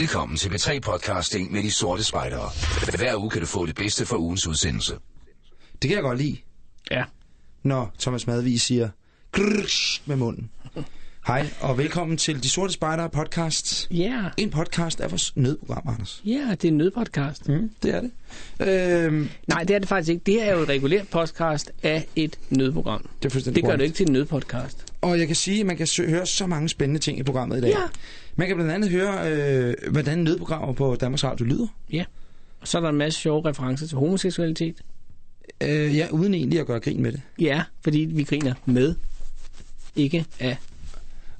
Velkommen til B3 Podcasting med de sorte spejdere. Hver uge kan du få det bedste fra ugens udsendelse. Det kan jeg godt lide, Ja. når Thomas Madvig siger grrrsh med munden. Hej, og velkommen til De Sorte Spejdere podcast. Ja, En podcast af vores nødprogram, Anders. ja, det er en nødpodcast. Mm, det er det. Øhm, Nej, det er det faktisk ikke. Det er jo et regulært podcast af et nødprogram. det er Det gør det ikke til en nødpodcast. Og jeg kan sige, at man kan høre så mange spændende ting i programmet i dag. Ja. Man kan blandt andet høre, øh, hvordan nødprogrammer på Danmarks Radio lyder. Ja. Og så er der en masse sjove referencer til homoseksualitet. Øh, ja, uden egentlig at gøre grin med det. Ja, fordi vi griner med, ikke af.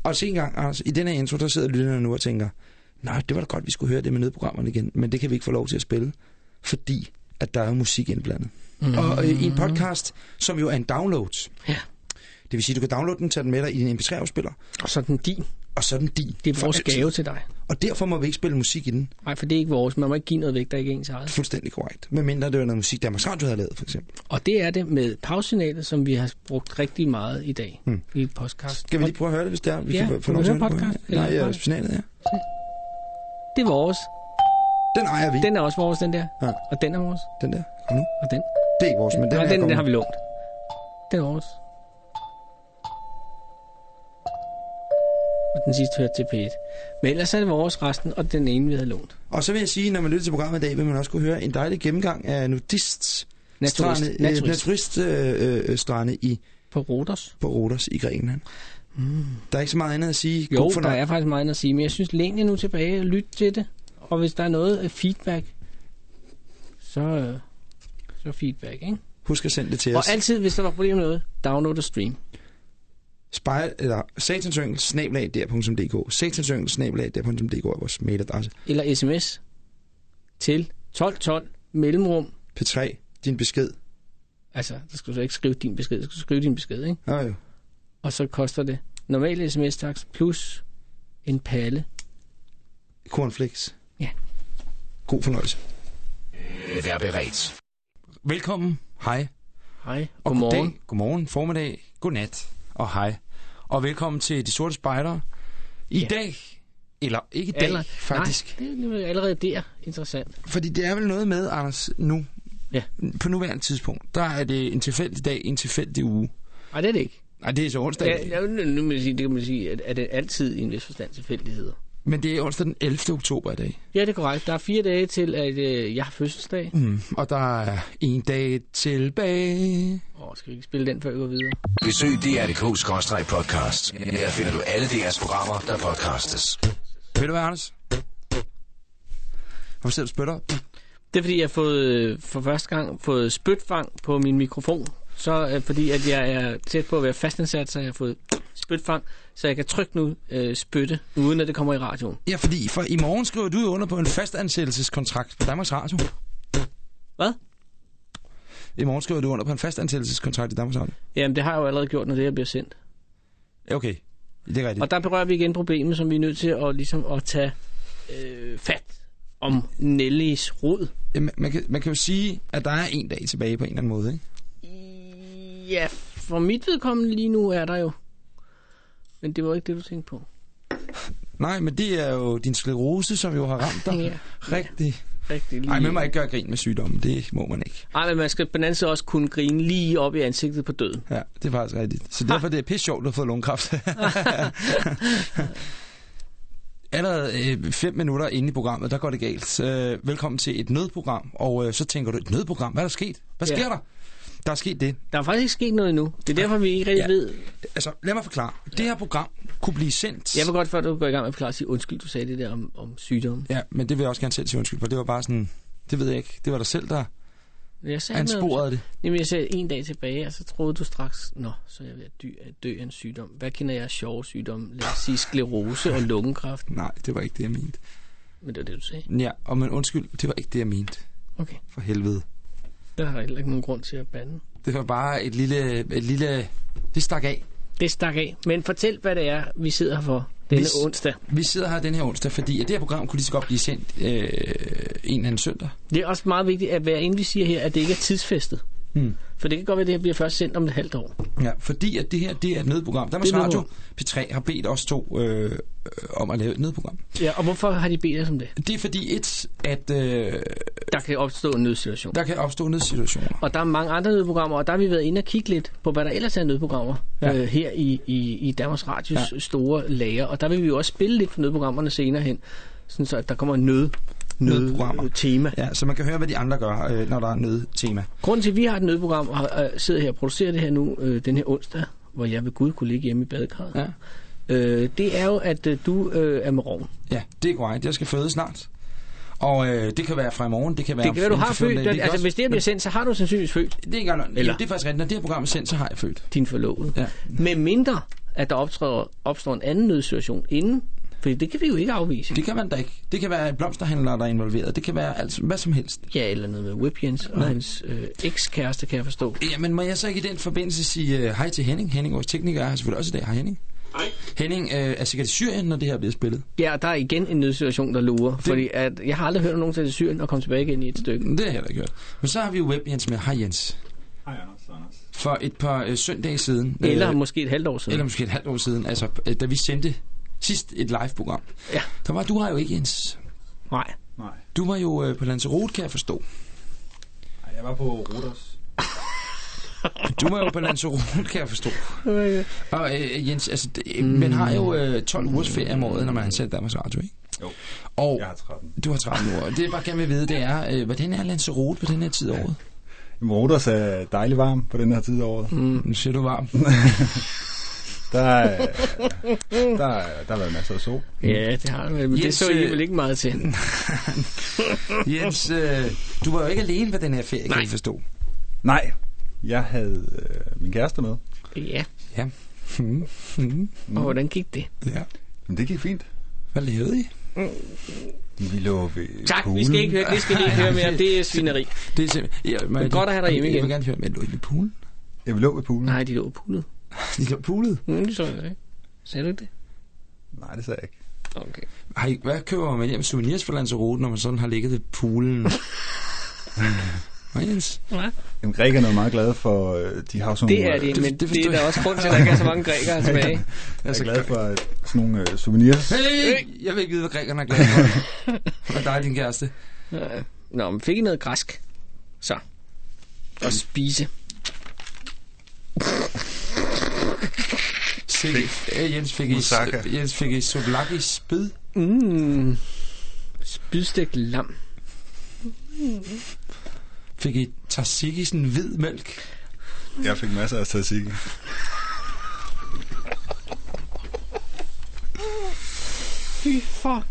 Og se en gang, Anders, i den her intro, der sidder lytterne nu og tænker, nej, det var da godt, vi skulle høre det med nødprogrammerne igen, men det kan vi ikke få lov til at spille, fordi at der er musik indblandet. Mm. Og øh, i en podcast, som jo er en download, Ja. Det vil sige, du kan downloade den, tage den med dig i din MP3-afspiller, Og så er den din. og så er den din. Det er vores gave til dig. Og derfor må vi ikke spille musik i den. Nej, for det er ikke vores. Man må ikke give noget væk, der ikke er ens eget. Fuldstændig korrekt. Medmindre det var noget musik, Danmarks Radio havde lavet, for eksempel. Og det er det med pausignalet, som vi har brugt rigtig meget i dag Hmm. i podcast. Skal vi lige prøve at høre det, hvis det er? Vi Ja, kan få høre at på podcast? Nej, ja, podcast? signalet, ja. Det er vores. Den ejer vi. Den er også vores, den der. Ja. Og den er vores. Den der. Kom nu. Og den. Det er ikke vores, men den, er Nej, den, den har vi lånt. Den er vores. Og den sidste hørte til P1. Men ellers er det vores resten, og den ene, vi havde lånt. Og så vil jeg sige, når man lytter til programmet i dag, vil man også kunne høre en dejlig gennemgang af nudists Naturist. strande, Naturist. øh, naturist øh, øh, strande i, På Rodos. på Rodos i Grækenland. Mm. Der er ikke så meget andet at sige. Jo, God der er faktisk meget andet at sige, men jeg synes, læn jer nu tilbage og lyt til det. Og hvis der er noget feedback, så, øh, så feedback, ikke? Husk at sende det til os. Og altid, hvis der var problemer med noget, download og stream. Spejl, eller satansyngel, snablag, der.dk. Satansyngel, snablag, der.dk er vores mailadresse. Eller sms til 1212 mellemrum. P3, din besked. Altså, der skal du så ikke skrive din besked, der skal du skrive din besked, ikke? Jo, jo. Og så koster det normal sms-tax plus en palle. Cornflakes. Ja. God fornøjelse. Vær beredt. Velkommen. Hej. Hej, Og godmorgen. Goddag, godmorgen, formiddag, godnat og hej. Og velkommen til De Sorte Spejdere. I Ja. dag, eller ikke i dag Aller- faktisk, Nej, det er allerede der interessant. fordi det er vel noget med, Anders, nu, Ja. på nuværende tidspunkt, der er det en tilfældig dag, en tilfældig uge. Nej, det er det ikke. Nej, det er så onsdag, Ja, nu, nu må jeg sige, det kan man sige, at, at det altid i en vis forstand tilfældigheder. Men det er onsdag den 11. oktober i dag. Ja, det er korrekt. Der er fire dage til, at øh, jeg har fødselsdag. Mm. Og der er en dag tilbage. Åh, skal vi ikke spille den, før vi går videre? Besøg dr.dk-podcast. Her finder du alle DR's programmer, der podcastes. Ved du hvad, Anders? Hvorfor sidder du spytter? Det er fordi, jeg har fået, øh, for første gang fået spytfang på min mikrofon. Så øh, fordi, at jeg er tæt på at være fastansat, så jeg har fået spytfang, så jeg kan trykke nu øh, spytte, uden at det kommer i radioen. Ja, fordi for i morgen skriver du under på en fastansættelseskontrakt på Danmarks Radio. Hvad? I morgen skriver du under på en fastansættelseskontrakt i Danmarks Radio. Jamen, det har jeg jo allerede gjort, når det her bliver sendt. Okay, det er rigtigt. Og der berører vi igen problemet, som vi er nødt til at, ligesom, at tage øh, fat om Nellys rod. Ja, man, man, kan, man kan jo sige, at der er en dag tilbage på en eller anden måde, ikke? Ja, for mit vedkommende lige nu er der jo. Men det var ikke det, du tænkte på. Nej, men det er jo din sklerose, som jo har ramt dig. Ja, Rigtig. rigtig lige. Nej, man må ikke gøre grin med sygdommen. Det må man ikke. Nej, men man skal på den anden side også kunne grine lige op i ansigtet på døden. Ja, det er faktisk rigtigt. Så derfor det er pisse sjovt, at fået lungekræft. Allerede øh, fem minutter inde i programmet, der går det galt. Øh, velkommen til et nødprogram. Og øh, så tænker du, et nødprogram? Hvad er der sket? Hvad Ja. sker der? Der er sket det. Der er faktisk ikke sket noget endnu. Det er derfor, vi ikke rigtig Ja. ved. Altså, lad mig forklare. Det her program kunne blive sendt... Jeg vil godt, før du går i gang med at forklare, sige undskyld, du sagde det der om, om sygdomme. Ja, men det vil jeg også gerne selv sige undskyld for. Det var bare sådan... Det ved jeg ikke. Det var dig selv, der Jeg sagde ansporede det. Jamen, jeg sagde en dag tilbage, og så troede du straks, nå, så er jeg ved at dø, at dø af en sygdom. Hvad kender jeg af sjove sygdomme? Lad os sige sklerose og lungekræft. Nej, det var ikke det, jeg mente. Men det var det, du sagde. Ja, og men undskyld, det var ikke det, jeg mente. Okay. For helvede. Der har heller ikke nogen grund til at bande. Det var bare et lille... Et lille det stak af. Det stak af. Men fortæl, hvad det er, vi sidder her for denne Hvis- onsdag. Vi sidder her den her onsdag, fordi at det her program kunne lige så godt blive sendt øh, en eller anden søndag. Det er også meget vigtigt, at hver inden vi siger her, at det ikke er tidsfæstet. Hmm. For det kan godt være, at det her bliver først sendt om et halvt år. Ja, fordi at det her det er et nødprogram. Danmarks Radio P3 har bedt os to øh, øh, om at lave et nødprogram. Ja, og hvorfor har de bedt os om det? Det er fordi et, at øh, Der kan opstå en nødsituation. der kan opstå nødsituationer. Og der er mange andre nødprogrammer, og der har vi været inde og kigge lidt på, hvad der ellers er nødprogrammer Ja. øh, her i, i, i Danmarks Radios ja. store lager. Og der vil vi jo også spille lidt for nødprogrammerne senere hen, sådan så at der kommer en nød, Nødprogrammer. nød tema. Ja, så man kan høre, hvad de andre gør, øh, når der er nødtema. Grunden til, at vi har et nødprogram og øh, sidder her og producerer det her nu, øh, den her onsdag, hvor jeg ved Gud kunne ligge hjemme i badekarret, Ja. øh, det er jo, at øh, du øh, er med roven. ja, det er korrekt. Jeg skal føde snart. Og øh, det kan være fra i morgen, det kan være Det kan være, du har for 14 født. Det, altså, også- hvis det her bliver sendt, så har du sandsynligvis født Det er, ikke Eller- Eller... det er faktisk rigtigt. Når det her program er sendt, så har jeg født. din forlovede. Ja. Med mindre, at der opstår, opstår en anden nødsituation inden, for det kan vi jo ikke afvise. Det kan man da ikke. Det kan være blomsterhandlere, der er involveret. Det kan være altså, hvad som helst. Ja, eller noget med Whip Jens og hans øh, ekskæreste, kan jeg forstå. Jamen, må jeg så ikke i den forbindelse sige uh, hej til Henning? Henning, vores tekniker, er selvfølgelig også i dag. Hej Henning. Hej. Henning øh, er sikkert i Syrien, når det her bliver spillet. Ja, der er igen en nødsituation, der lurer. Fordi at, jeg har aldrig hørt om nogen til Syrien og komme tilbage igen i et stykke. Det har jeg heller ikke hørt. Men så har vi jo Web Jens med. Hej Jens. Hej Anders, Anders. For et par øh, søndage siden. Eller øh, måske et halvt år siden. eller måske et halvt år siden. Altså, øh, da vi sendte sidst et live-program. Ja. Der var du her jo ikke, Jens. Nej. Nej. Du var jo øh, på Lanzarote, kan jeg forstå. Ej, jeg var på Ruders. Du var jo på Lanzarote, kan jeg forstå. Og øh, Jens, altså, det, mm. man har jo øh, 12 ugers ferie om året, når man er ansat i Danmarks Radio, ikke? Jo, Og jeg har 13. du har 13 uger. Det jeg bare gerne vil vide, det er, øh, hvordan er Lanzarote på den her tid af året? Jamen, Ruders er dejligt varm på den her tid af året. Mm. Nu siger du varm. Der, er, der, er- der har været masser af sol. Ja, det har det. Men det Jens, så I øh, vel ikke meget til. Jens, øh, du var jo ikke alene på den her ferie, kan Nej. jeg forstå. Nej, jeg havde øh, min kæreste med. Ja, Ja. Hmm. Hmm. og hvordan gik det? ja. Men det gik fint. Hvad lavede I? Vi lå ved Tak, poolen. vi skal ikke høre, det skal vi ikke høre mere. Det er svineri. Det er simpelthen... Ja, Men godt at have dig hjemme Jeg vil igen. gerne høre, men lå I ved poolen? Ja, vi lå ved poolen. Nej, de lå pullet. De lå poolet. Mm, det så jeg ikke. Sagde du ikke det? Nej, det sagde jeg ikke. Okay. Har I, hvad køber man hjem souvenirs fra Lanzarote, når man sådan har ligget ved poolen? Hvad, Jens? Ja, Jamen, grækerne er meget glade for, øh, de har sådan det er det, det- men det det, forstår er der også grund til, at der ikke er så mange grækere tilbage. Jeg er Altså, glad for øh, sådan nogle øh, souvenirs. Hey! Jeg vil ikke vide, hvad grækerne er glade for. Hvad dig, din kæreste? Nå, men fik I noget græsk? Så. Og spise. Fik, øh, Jens fik i, Moussaka. Jens fik i souvlaki spyd. Mm. Spydstegt lam. Fik i tzatziki, sådan hvid mælk. Jeg fik masser af tzatziki. Fy for.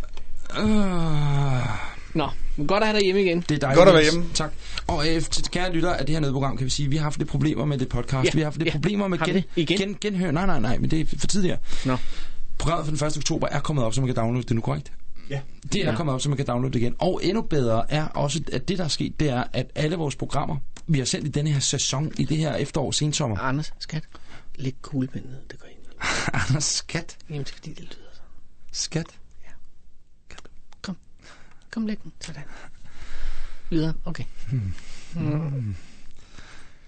Uh, Nå, men godt at have dig hjemme igen. det er dejligt. Godt at være hjemme. Tak. Og øh, til kære lyttere af det her nødprogram, kan vi sige, at vi har haft lidt problemer med det podcast. Ja, Vi har haft lidt ja. problemer med Har gen? Igen? gen, genhør. Nej, nej, nej, men det er for tidligere. Nå. Programmet for den 1. oktober er kommet op, så man kan downloade det nu, korrekt? Ja. Det er Ja. kommet op, så man kan downloade det igen. Og endnu bedre er også, at det, der er sket, det er, at alle vores programmer, vi har sendt i denne her sæson, i det her efterår, sensommer. Anders, skat. Læg kuglepinden ned, det går ind. Anders, skat, Jamen, det er fordi, det lyder sådan. skat. Kom. Læg den. Sådan. Videre. Okay. Mm.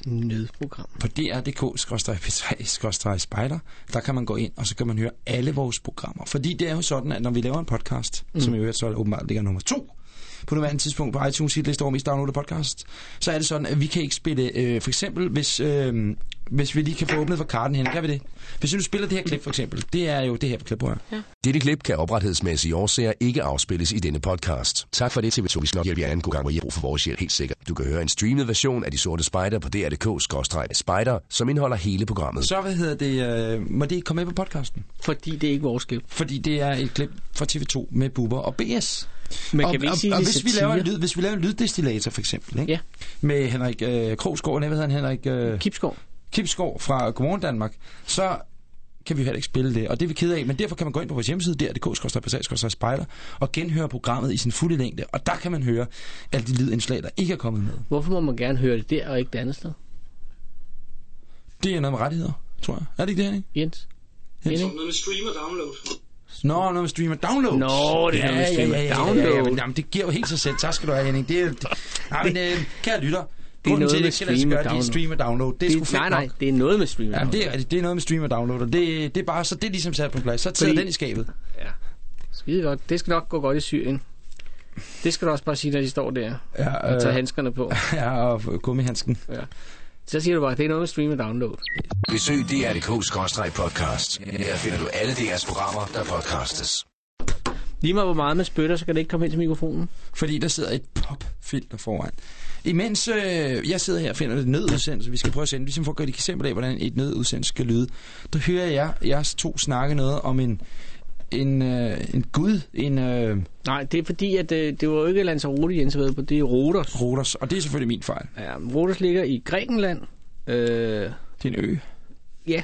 Nødprogram. På dr.dk-p3-spejder, der kan man gå ind, og så kan man høre alle vores programmer. Fordi det er jo sådan, at når vi laver en podcast, mm. som i øvrigt så åbenbart ligger nummer to, på nuværende tidspunkt på iTunes hitliste over mest downloadede podcast, så er det sådan, at vi kan ikke spille, øh, for eksempel, hvis, øh, hvis vi lige kan få åbnet for karten hen, kan vi det? Hvis vi nu spiller det her klip, for eksempel, det er jo det her klip, prøv at- Dette klip kan opretthedsmæssige årsager ikke afspilles i denne podcast. Tak for det, TV2. Vi skal nok hjælpe jer anden god gang, hvor I har brug for vores hjælp, helt sikkert. Du kan høre en streamet version af De Sorte Spejder på dr.dk-spejder, som indeholder hele programmet. Så hvad hedder det, øh, må det ikke komme med på podcasten? Fordi det er ikke vores skib. Fordi det er et klip fra TV2 med Bubber og BS. Men og, kan vi ikke og, sige, og, er hvis, vi laver en satire? lyd, hvis vi laver en lyddestillator for eksempel, ikke? Ja. med Henrik øh, Krogsgaard, hvad hedder han, Henrik øh, Kipskov. Kipskov fra Godmorgen Danmark, så kan vi heller ikke spille det, og det er vi ked af, men derfor kan man gå ind på vores hjemmeside, der dk spejler, og genhøre programmet i sin fulde længde, og der kan man høre alle de lydindslag, der ikke er kommet med. Hvorfor må man gerne høre det der og ikke det andet sted? Det er noget med rettigheder, tror jeg. Er det ikke det, Henning? Jens? Jens? Henning? Noget med stream og download. Nå, noget med stream og download. Nå, det er noget med stream og Ja, download. ja, ja, men, jamen, det giver jo helt sig selv. Tak skal du have, Henning. Det er, det, nej, men, øh, kære lytter, Det er noget til, med stream og download. stream og download. Det er sgu Det, fedt nej, nej, det er noget med stream. og Jamen, det, download. er, det er noget med stream og download, og det, det er bare så det er ligesom sat på plads. Så sidder den i skabet. Ja. Skide godt. Det skal nok gå godt i Syrien. Det skal du også bare sige, når de står der Ja, og tager handskerne på. ja og gummihandsken. Så siger du bare, at det er noget med stream og download. Besøg dr.dk-podcast. Her finder du alle DR's programmer, der podcastes. Lige meget hvor meget man spytter, så kan det ikke komme ind til mikrofonen. Fordi der sidder et popfilter foran. Imens øh, jeg sidder her og finder et nødudsendelse, vi skal prøve at sende, ligesom for at gøre et eksempel af, hvordan et nødudsendelse skal lyde, der hører jeg jeres to snakke noget om en, en, øh, en gud, en øh, Nej, det er fordi, at øh, det var jo ikke Lanzarote, Jens været på, det er Rodos. Rodos, og det er selvfølgelig min fejl. Ja, Rodos ligger i Grækenland. Øh, Det er en ø. ja,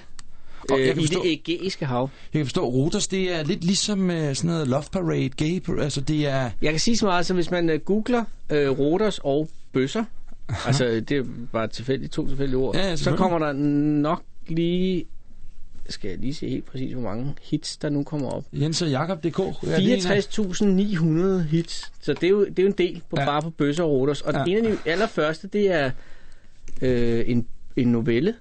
Og jeg øh, kan i forstå- det ægæiske hav. Jeg kan forstå, Rodos, det er lidt ligesom øh, sådan noget Love Parade, Gay Parade, altså det er... Jeg kan sige så meget, så hvis man øh, googler øh, Rodos og bøsser, altså det er bare tilfældigt, to tilfældige ord, Ja, ja, så kommer der nok lige, skal jeg lige se helt præcis, hvor mange hits, der nu kommer op. Jens og Jakob.dk. Ja, det er en af- 64.900 hits, så det er jo, det er jo en del på, Ja. bare på bøsser og Rodos. Og Ja. en af de allerførste, det er øh, en, en novelle,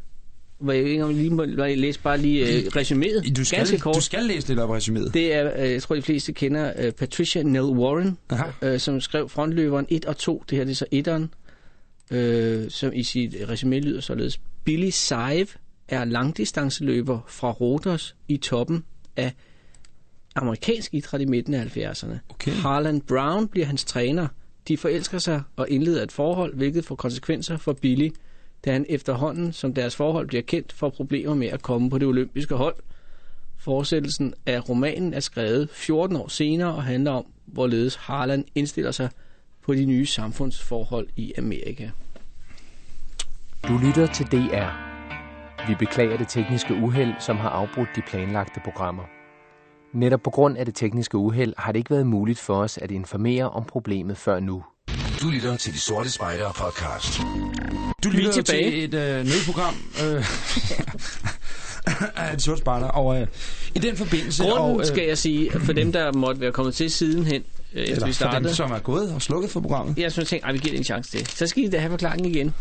hvor jeg ikke lige må jeg læse bare lige øh, resuméet, Du skal, ganske kort. du skal læse det op resuméet. Det er, øh, jeg tror, de fleste kender øh, Patricia Nell Warren, Aha. øh, som skrev Frontløberen 1 og 2. Det her det er så 1'eren, øh, som i sit resume lyder således. Billy Saive er langdistanceløber fra Rodos i toppen af amerikansk idræt i midten af 70'erne. Okay. Harlan Brown bliver hans træner. De forelsker sig og indleder et forhold, hvilket får konsekvenser for Billy, da han efterhånden, som deres forhold bliver kendt, får problemer med at komme på det olympiske hold. Fortsættelsen af romanen er skrevet 14 år senere og handler om, hvorledes Harlan indstiller sig på de nye samfundsforhold i Amerika. Du lytter til DR. Vi beklager det tekniske uheld, som har afbrudt de planlagte programmer. Netop på grund af det tekniske uheld har det ikke været muligt for os at informere om problemet før nu. Du lytter til De Sorte Spejdere podcast. Du Vi er lytter tilbage. til et øh, nødprogram øh, af de sorte spejder, og øh, i den forbindelse... Grunden, og, øh, skal jeg sige, for dem, der måtte være kommet til sidenhen, øh, efter eller vi for dem, startede, som er gået og slukket for programmet. jeg synes, jeg tænkte, ej, vi giver det en chance til. Så skal I da have forklaringen igen.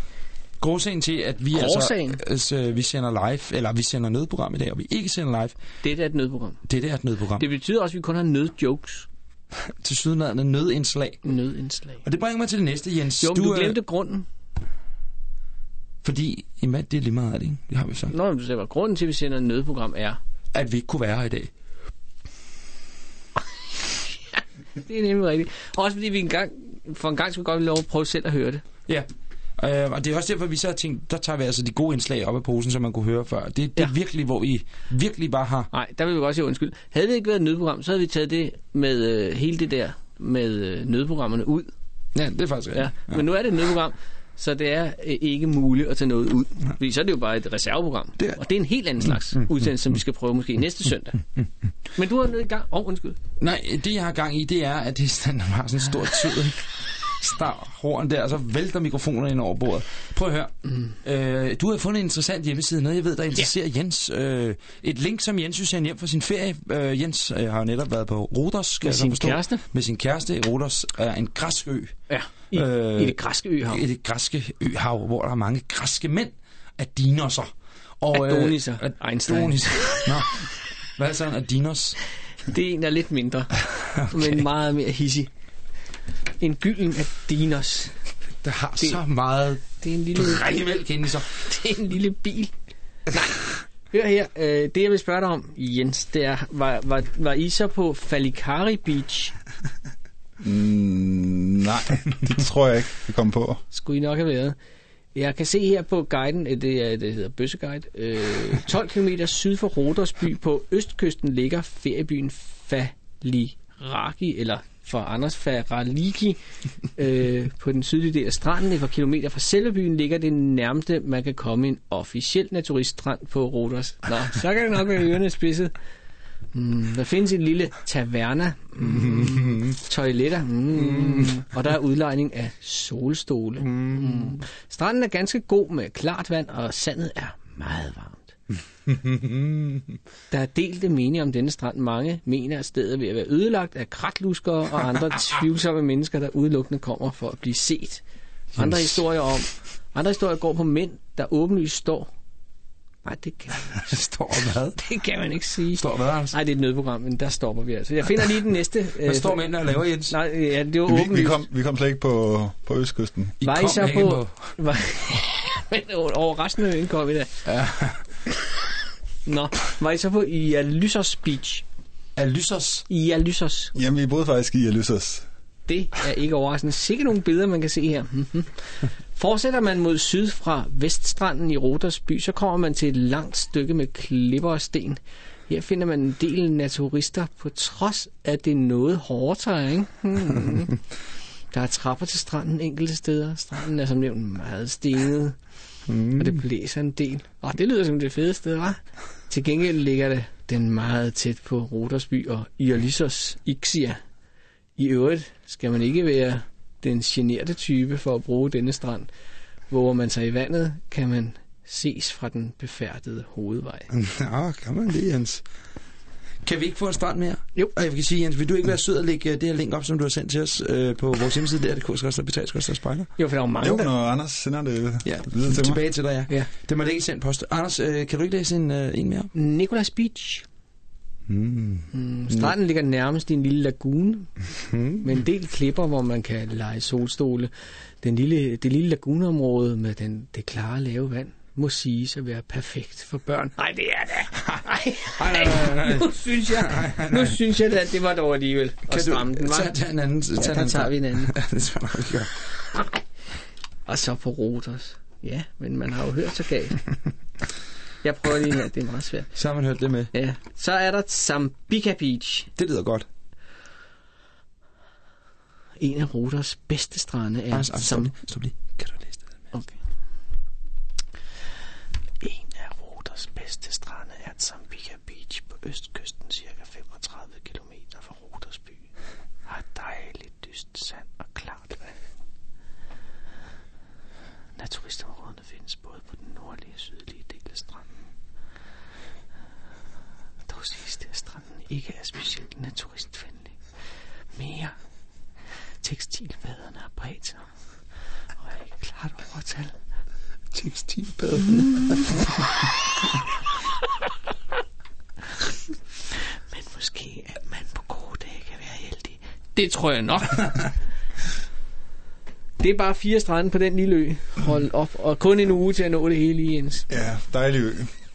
Gråsagen til, at vi Gråsagen? altså, altså, vi sender live, eller vi sender nødprogram i dag, og vi ikke sender live. Dette er et nødprogram. Det er et nødprogram. Det betyder også, at vi kun har nødjokes. Til sydlandende nødindslag. Nødindslag. Og det bringer mig til det næste, Jens. Jo, men du øh, glemte grunden. Fordi, jamen, det er lige meget det, ikke? Det har vi sagt. Nå, men du sagde, grunden til, at vi sender et nødprogram er. At vi ikke kunne være her i dag. Det er nemlig rigtigt. Også fordi vi engang, for en gang skulle godt lov at prøve selv at høre det. Ja. Øh, og det er også derfor, vi så har tænkt, der tager vi altså de gode indslag op af posen, som man kunne høre før. Det, det er Ja. virkelig, hvor vi virkelig bare har... Nej, der vil vi godt sige undskyld. Havde det ikke været et nødprogram, så havde vi taget det med øh, hele det der med øh, nødprogrammerne ud. Ja, det er faktisk Ja. rigtigt. Men nu er det et nødprogram, så det er øh, ikke muligt at tage noget ud. Fordi så er det jo bare et reserveprogram. Det er- Og det er en helt anden slags udsendelse, som vi skal prøve måske næste søndag. Men du har noget i gang. Åh, oh, undskyld. Nej, det jeg har gang i, det er, at det er sådan en stor tid, ikke? Star horn der, og så vælter mikrofonerne ind over bordet. Prøv at høre. Mm. Øh, du har fundet en interessant hjemmeside, noget jeg ved, der interesserer ja. Jens. Øh, et link, som Jens jo sender hjem fra sin ferie. Øh, Jens øh, har netop været på Rodos, skal Med sin forstå. kæreste? Med sin kæreste. Rodos er en græsk ø. Ja, i, Øh, øh, i det græske øhav. I det græske øhav, hvor der er mange græske mænd af dinosser. Og, Adoniser. Øh, Einstein. Adonis. Nå. Hvad er så en Adinos? Det er en, der er lidt mindre, okay. men meget mere hissig. En gylden af dinos. Der har Det- så meget Det er en lille, drikkemælk inde i sig. det er en lille bil. Nej, hør her. Øh, det, jeg vil spørge dig om, Jens, det er, var, var, var I så på Falikari Beach? Mm, nej, det tror jeg ikke, vi kom på. Skulle I nok have været. Jeg kan se her på guiden, øh, det, er, det hedder Bøsseguide, øh, 12 km syd for Rodersby på østkysten ligger feriebyen Faliraki, eller for Anders Faraliki, øh, på den sydlige del af stranden. Et par kilometer fra selve byen ligger det nærmeste, man kan komme en officiel naturiststrand på Roders. Nå, så kan det nok være ørerne spidset. Mm, der findes en lille taverna, mm, toiletter, mm, og der er udlejning af solstole. Mm. Stranden er ganske god med klart vand, og sandet er meget varmt. Der er delte meninger om denne strand. Mange mener, at stedet er ved at være ødelagt af kratluskere og andre tvivlsomme mennesker, der udelukkende kommer for at blive set. Andre historier om... Andre historier går på mænd, der åbenlyst står... Nej, det kan, står hvad? det kan man ikke sige. Står hvad, Anders? Nej, det er et nødprogram, men der stopper vi altså. Jeg finder lige den næste. Hvad øh, står mændene og laver, Jens? Nej, ja, det var Vi, vi, åbenlyst. kom, vi kom slet ikke på, på Østkysten. I Var I så på... Var... Men over resten af øen kom vi da. Ja. Nå, var I så på Ialyssos Beach? Alysos. Ialyssos. Jamen, vi boede faktisk i Alyssos. Det er ikke overraskende. Sikke nogle billeder, man kan se her. Fortsætter man mod syd fra Veststranden i Rodas by, så kommer man til et langt stykke med klipper og sten. Her finder man en del naturister, på trods af det noget hårde terræn. Hmm. Der er trapper til stranden enkelte steder. Stranden er som nævnt meget stenet, mm. og det blæser en del. Og det lyder som det fede sted, hva'? Til gengæld ligger det den meget tæt på Rodersby og Iolyssos Ixia. I øvrigt skal man ikke være den generte type for at bruge denne strand. Hvor man sig i vandet, kan man ses fra den befærdede hovedvej. Nå, kan man det, Jens? Kan vi ikke få en strand mere? Jo. Og jeg vil sige, Jens, vil du ikke være sød at lægge øh, det her link op, som du har sendt til os øh, på vores hjemmeside, der er det spejler? Jo, for der er jo mange, Jo, når Anders sender det Ja, videre til mig. tilbage til dig, ja. Ja. Det må ligge i sendt post. Anders, øh, kan du ikke læse en, øh, en mere? Nicolas Beach. Mm. Mm, stranden ligger nærmest i en lille lagune, Mm. med en del klipper, hvor man kan lege solstole. Den lille, det lille laguneområde med den, det klare lave vand må siges at være perfekt for børn. Nej, det er det. Nej, nej, nej, nu synes jeg, nu synes jeg at det var dog alligevel at Kan stramme den, var. tage, tage en anden? Tage Ja, en der tager vi en anden. Ja, det tror jeg vi gør. Og så på Rodos. Ja, men man har jo hørt så galt. Jeg prøver lige her, det er meget svært. Så har man hørt det med. Ja, så er der Zambika Beach. Det lyder godt. En af Rodos bedste strande er Anders, stop lige. Stop lige. Kan du læse det? Okay. En af Rodos bedste strande er Zambika Beach på østkysten, cirka 35 km fra Rodos by. Har dejligt dyst sand og klart vand. Naturistområderne findes både på den nordlige og sydlige del af stranden. Dog siges det, at stranden ikke er specielt naturistvenlig. Mere tekstilbaderne er bredt sig og er i klart overtal. Tekstilbadene. Men måske at man på gode dage kan være heldig. Det tror jeg nok. Det er bare fire strande på den lille ø. Hold op. Og kun en uge til at nå det hele i ens. Ja, dejlig ø.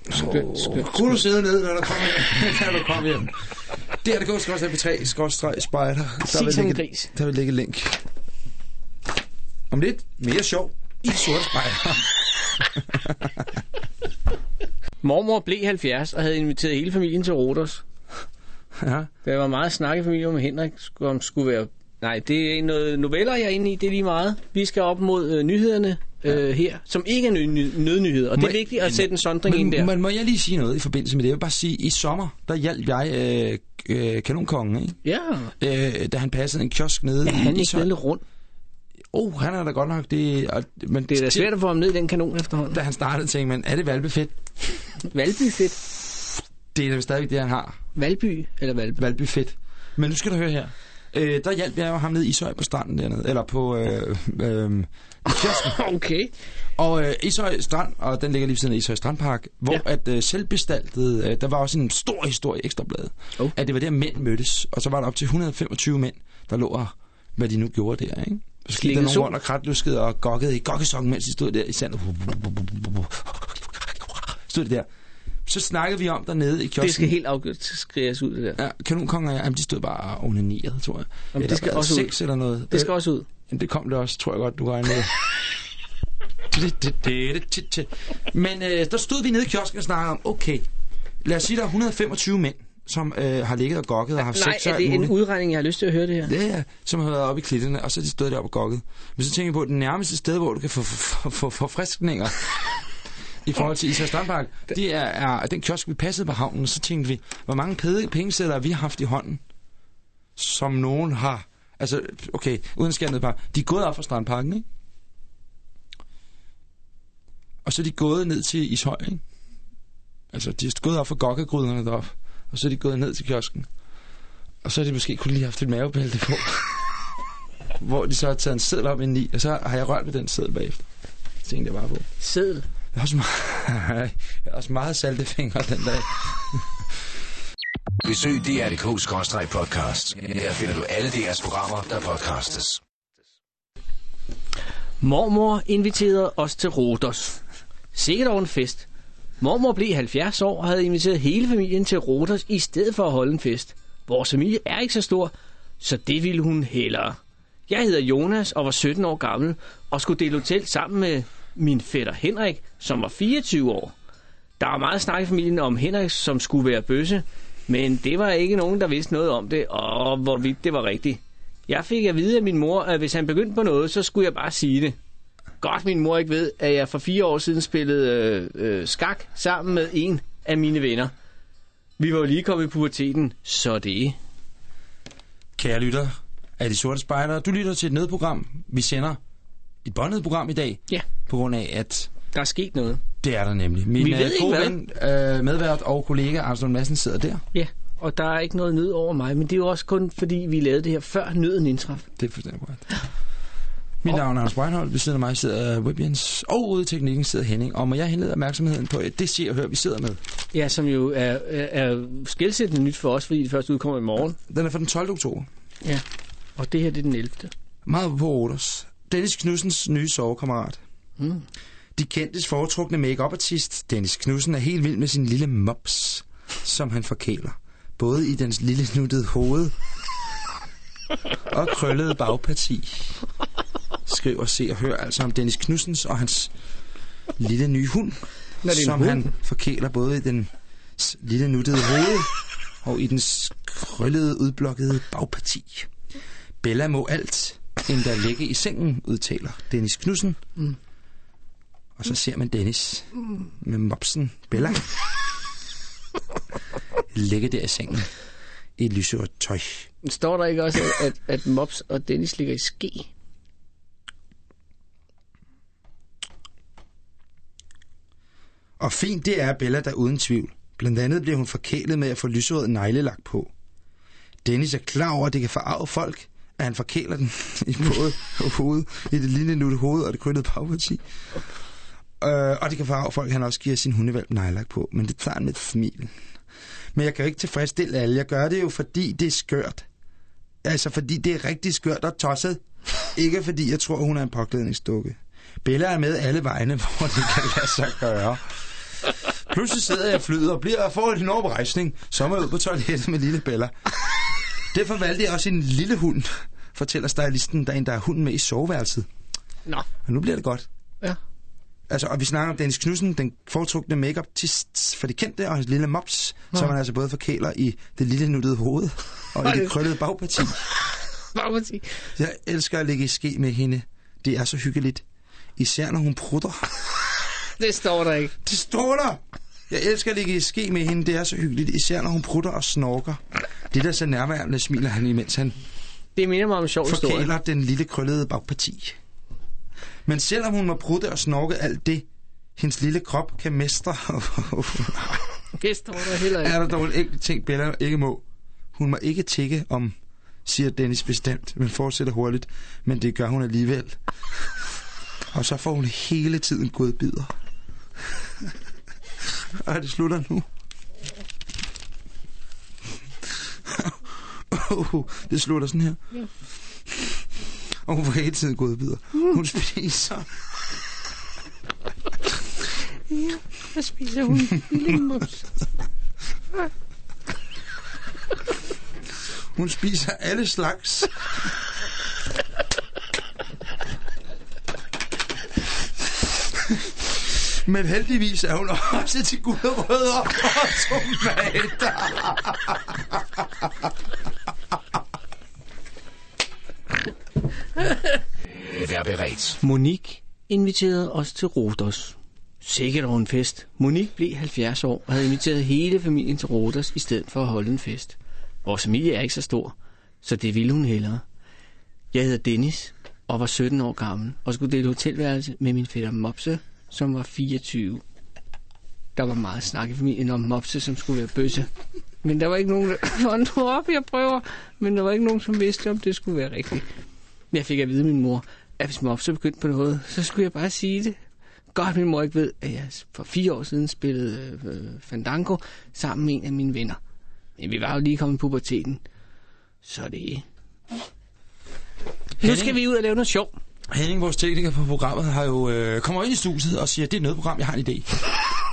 Skønt, skønt. Kunne du sidde ned, når du kommer hjem? når du kommer hjem. Det er det gå skrådstræk på 3 skrådstræk spejder. Der vil, ligge, gris. der vil ligge link. Om lidt mere sjov i sorte spejder. Mormor blev 70 og havde inviteret hele familien til Rodos. Ja. Der var meget snak i familien om Henrik, skulle- om skulle være... Nej, det er noget noveller, jeg er inde i. Det er lige meget. Vi skal op mod øh, nyhederne øh, her, som ikke er nø- nø- nødnyheder. Og det Må er jeg- vigtigt at sætte en sondring ind der. Men, men må jeg lige sige noget i forbindelse med det? Jeg vil bare sige, i sommer, der hjalp jeg øh, øh, kanonkongen, ikke? Ja, Øh, da han passede en kiosk nede er han i ikke Ishøj. lidt rundt? Oh, han er da godt nok det. Og, men Det er da svært at få ham ned i den kanon efterhånden. Da han startede, tænkte man, er det Valby fedt? Valby fedt. Det Det er da stadigvæk det, han har. Valby eller Valby? Valby fedt. Men nu skal du høre her. Øh, der hjalp jeg jo ham ned i Ishøj på stranden dernede, eller på øh, øh. Okay. Og øh, Ishøj Strand, og den ligger lige ved siden af Ishøj Strandpark, hvor Ja. at øh, selvbestaltet, øh, der var også en stor historie i ekstrabladet, Oh. at det var der mænd mødtes, og så var der op til 125 mænd, der lå og, hvad de nu gjorde der, ikke? Så gik der nogen rundt og kratluskede og gokkede i gokkesokken, mens de stod der i sandet. Stod de der. Så snakkede vi om dernede i kiosken. Det skal helt afgjort skrives ud, det der. Ja, kanonkonger, jamen, de stod bare og onanerede, tror jeg. Jamen, Eller det skal også ud. Eller noget. Det skal også ud. Jamen, det kom det også, tror jeg godt, du regne med. Men øh, der stod vi nede i kiosken og snakkede om, okay, lad os sige, der er 125 mænd, som øh, har ligget og gokket og haft Nej, sex er og det en udregning, jeg har lyst til at høre det her? Ja, ja, som har været oppe i klitterne, og så er de stået deroppe og gokket. Men så tænker jeg på, at det nærmeste sted, hvor du kan få forfriskninger i forhold til Især Strandpark, det er, er den kiosk, vi passede på havnen, så tænkte vi, hvor mange penge, vi har haft i hånden, som nogen har, altså, okay, uden skærmet bare, de er gået op fra Strandparken, ikke? Og så er de gået ned til Ishøj, ikke? Altså, de er gået op fra gokkegryderne derop, og så er de gået ned til kiosken. Og så har de måske kun lige haft et mavebælte på. hvor de så har taget en seddel op ind i, og så har jeg rørt ved den seddel bagefter. Det tænkte jeg bare på. Seddel? Jeg har også meget, jeg har også meget salte fingre den dag. Besøg dr.dk-podcast. Her finder du alle DR's programmer, der podcastes. Mormor inviterede os til Rodos. Sikkert over en fest. Mormor blev 70 år og havde inviteret hele familien til Rodos i stedet for at holde en fest. Vores familie er ikke så stor, så det ville hun hellere. Jeg hedder Jonas og var 17 år gammel og skulle dele hotel sammen med min fætter Henrik, som var 24 år. Der var meget snak i familien om Henrik, som skulle være bøsse, men det var ikke nogen, der vidste noget om det, og hvorvidt det var rigtigt. Jeg fik at vide af min mor, at hvis han begyndte på noget, så skulle jeg bare sige det. Godt, min mor ikke ved, at jeg for fire år siden spillede øh, øh, skak sammen med en af mine venner. Vi var jo lige kommet i puberteten, så det. Kære lytter af De Sorte Spejdere, du lytter til et nødprogram. Vi sender et båndet program i dag, Ja, på grund af, at der er sket noget. det er der nemlig. Min Vi ved øh, ikke, gode hvad. ven, øh, medvært og kollega Arnson Madsen sidder der. Ja, og der er ikke noget nød over mig, men det er jo også kun fordi, vi lavede det her før nøden indtraf. Det er fuldstændig korrekt. Mit navn er Anders Breinholt, ved siden af mig sidder Webjens, og ude i teknikken sidder Henning. Og må jeg henlede opmærksomheden på, at det siger og hører, vi sidder med. Ja, som jo er, er, er skældsættende nyt for os, fordi det først udkommer i morgen. Den er fra den 12. oktober. Ja, og det her det er den 11. Meget på Rodos. Dennis Knudsens nye sovekammerat. Mm. De kendtes foretrukne make artist Dennis Knudsen, er helt vild med sin lille mops, som han forkæler. Både i dens lille nuttede hoved og krøllede bagparti. Skriver Se og Hør altså om Dennis Knudsens og hans lille nye hund, Nå, som hund. han forkæler både i den lille nuttede hoved og i dens krøllede, udblokkede bagparti. Bella må alt, endda ligge i sengen, udtaler Dennis Knudsen. Mm. Og så ser man Dennis med mopsen Bella ligge der i sengen i lyserødt tøj. Står der ikke også, at, at Mops og Dennis ligger i ske? Og fint det er Bella der uden tvivl. Blandt andet bliver hun forkælet med at få lyserød neglelak på. Dennis er klar over, at det kan forarve folk, at han forkæler den i både hovedet, i det lille nutte hoved og det krøllede bagparti. Øh, og det kan farve folk, han også giver sin hundevalg nejlagt på, men det tager han med et smil. Men jeg kan jo ikke tilfredsstille alle. Jeg gør det jo, fordi det er skørt. Altså, fordi det er rigtig skørt og tosset. Ikke fordi jeg tror, hun er en påklædningsdukke. Bella er med alle vegne, hvor det kan lade sig gøre. Pludselig sidder jeg flyder og bliver og får en enorm rejsning. Så må jeg ud på toilettet med lille Bella. Derfor valgte jeg også en lille hund, fortæller stylisten, der er en, der er hunden med i soveværelset. Nå, Og nu bliver det godt. ja. Altså, og vi snakker om Dennis Knudsen, den foretrukne make for de kendte, og hans lille mops, ja. som han altså både forkæler i det lille nuttede hoved og i det krøllede bagparti. Sige? Jeg elsker at ligge i ske med hende. Det er så hyggeligt. Især når hun prutter. Det står der ikke. Det står der! Jeg elsker at ligge i ske med hende. Det er så hyggeligt. Især når hun prutter og snorker. Det der så nærværende smiler han, imens han Det minder mig om en sjov historie. forkæler den lille krøllede bagparti. Men selvom hun må prutte og snorke alt det, hendes lille krop kan mestre, Det står der heller ikke. er der dog en enkelt ting, Bella ikke må. Hun må ikke tikke om, siger Dennis bestemt, men fortsætter hurtigt. Men det gør hun alligevel. Og så får hun hele tiden godbidder. Og det slutter nu. Oh, det slutter sådan her. Og hun får hele tiden godbidder. Hun spiser. Hvad spiser hun? Lille mus. Hun spiser alle slags. Men heldigvis er hun også til gulerødder og tomater. Vær beredt. Monique inviterede os til Rodos. Sikkert over en fest. Monique blev 70 år og havde inviteret hele familien til Rodos i stedet for at holde en fest. Vores familie er ikke så stor, så det ville hun hellere. Jeg hedder Dennis og var 17 år gammel og skulle dele hotelværelse med min fætter Mopse, som var 24. Der var meget snak i familien om Mopse, som skulle være bøsse. Men der var ikke nogen, der... Nu op, jeg prøver. Men der var ikke nogen, som vidste, om det skulle være rigtigt. jeg fik at vide af min mor, at hvis så begyndte på noget, så skulle jeg bare sige det. Godt, min mor ikke ved, at jeg for fire år siden spillede øh, Fandango sammen med en af mine venner. Men vi var jo lige kommet i puberteten. Så det... Nu skal vi ud og lave noget sjov. Henning, vores tekniker på programmet, har jo øh, kommer ind i studiet og siger, det er noget program, jeg har en idé.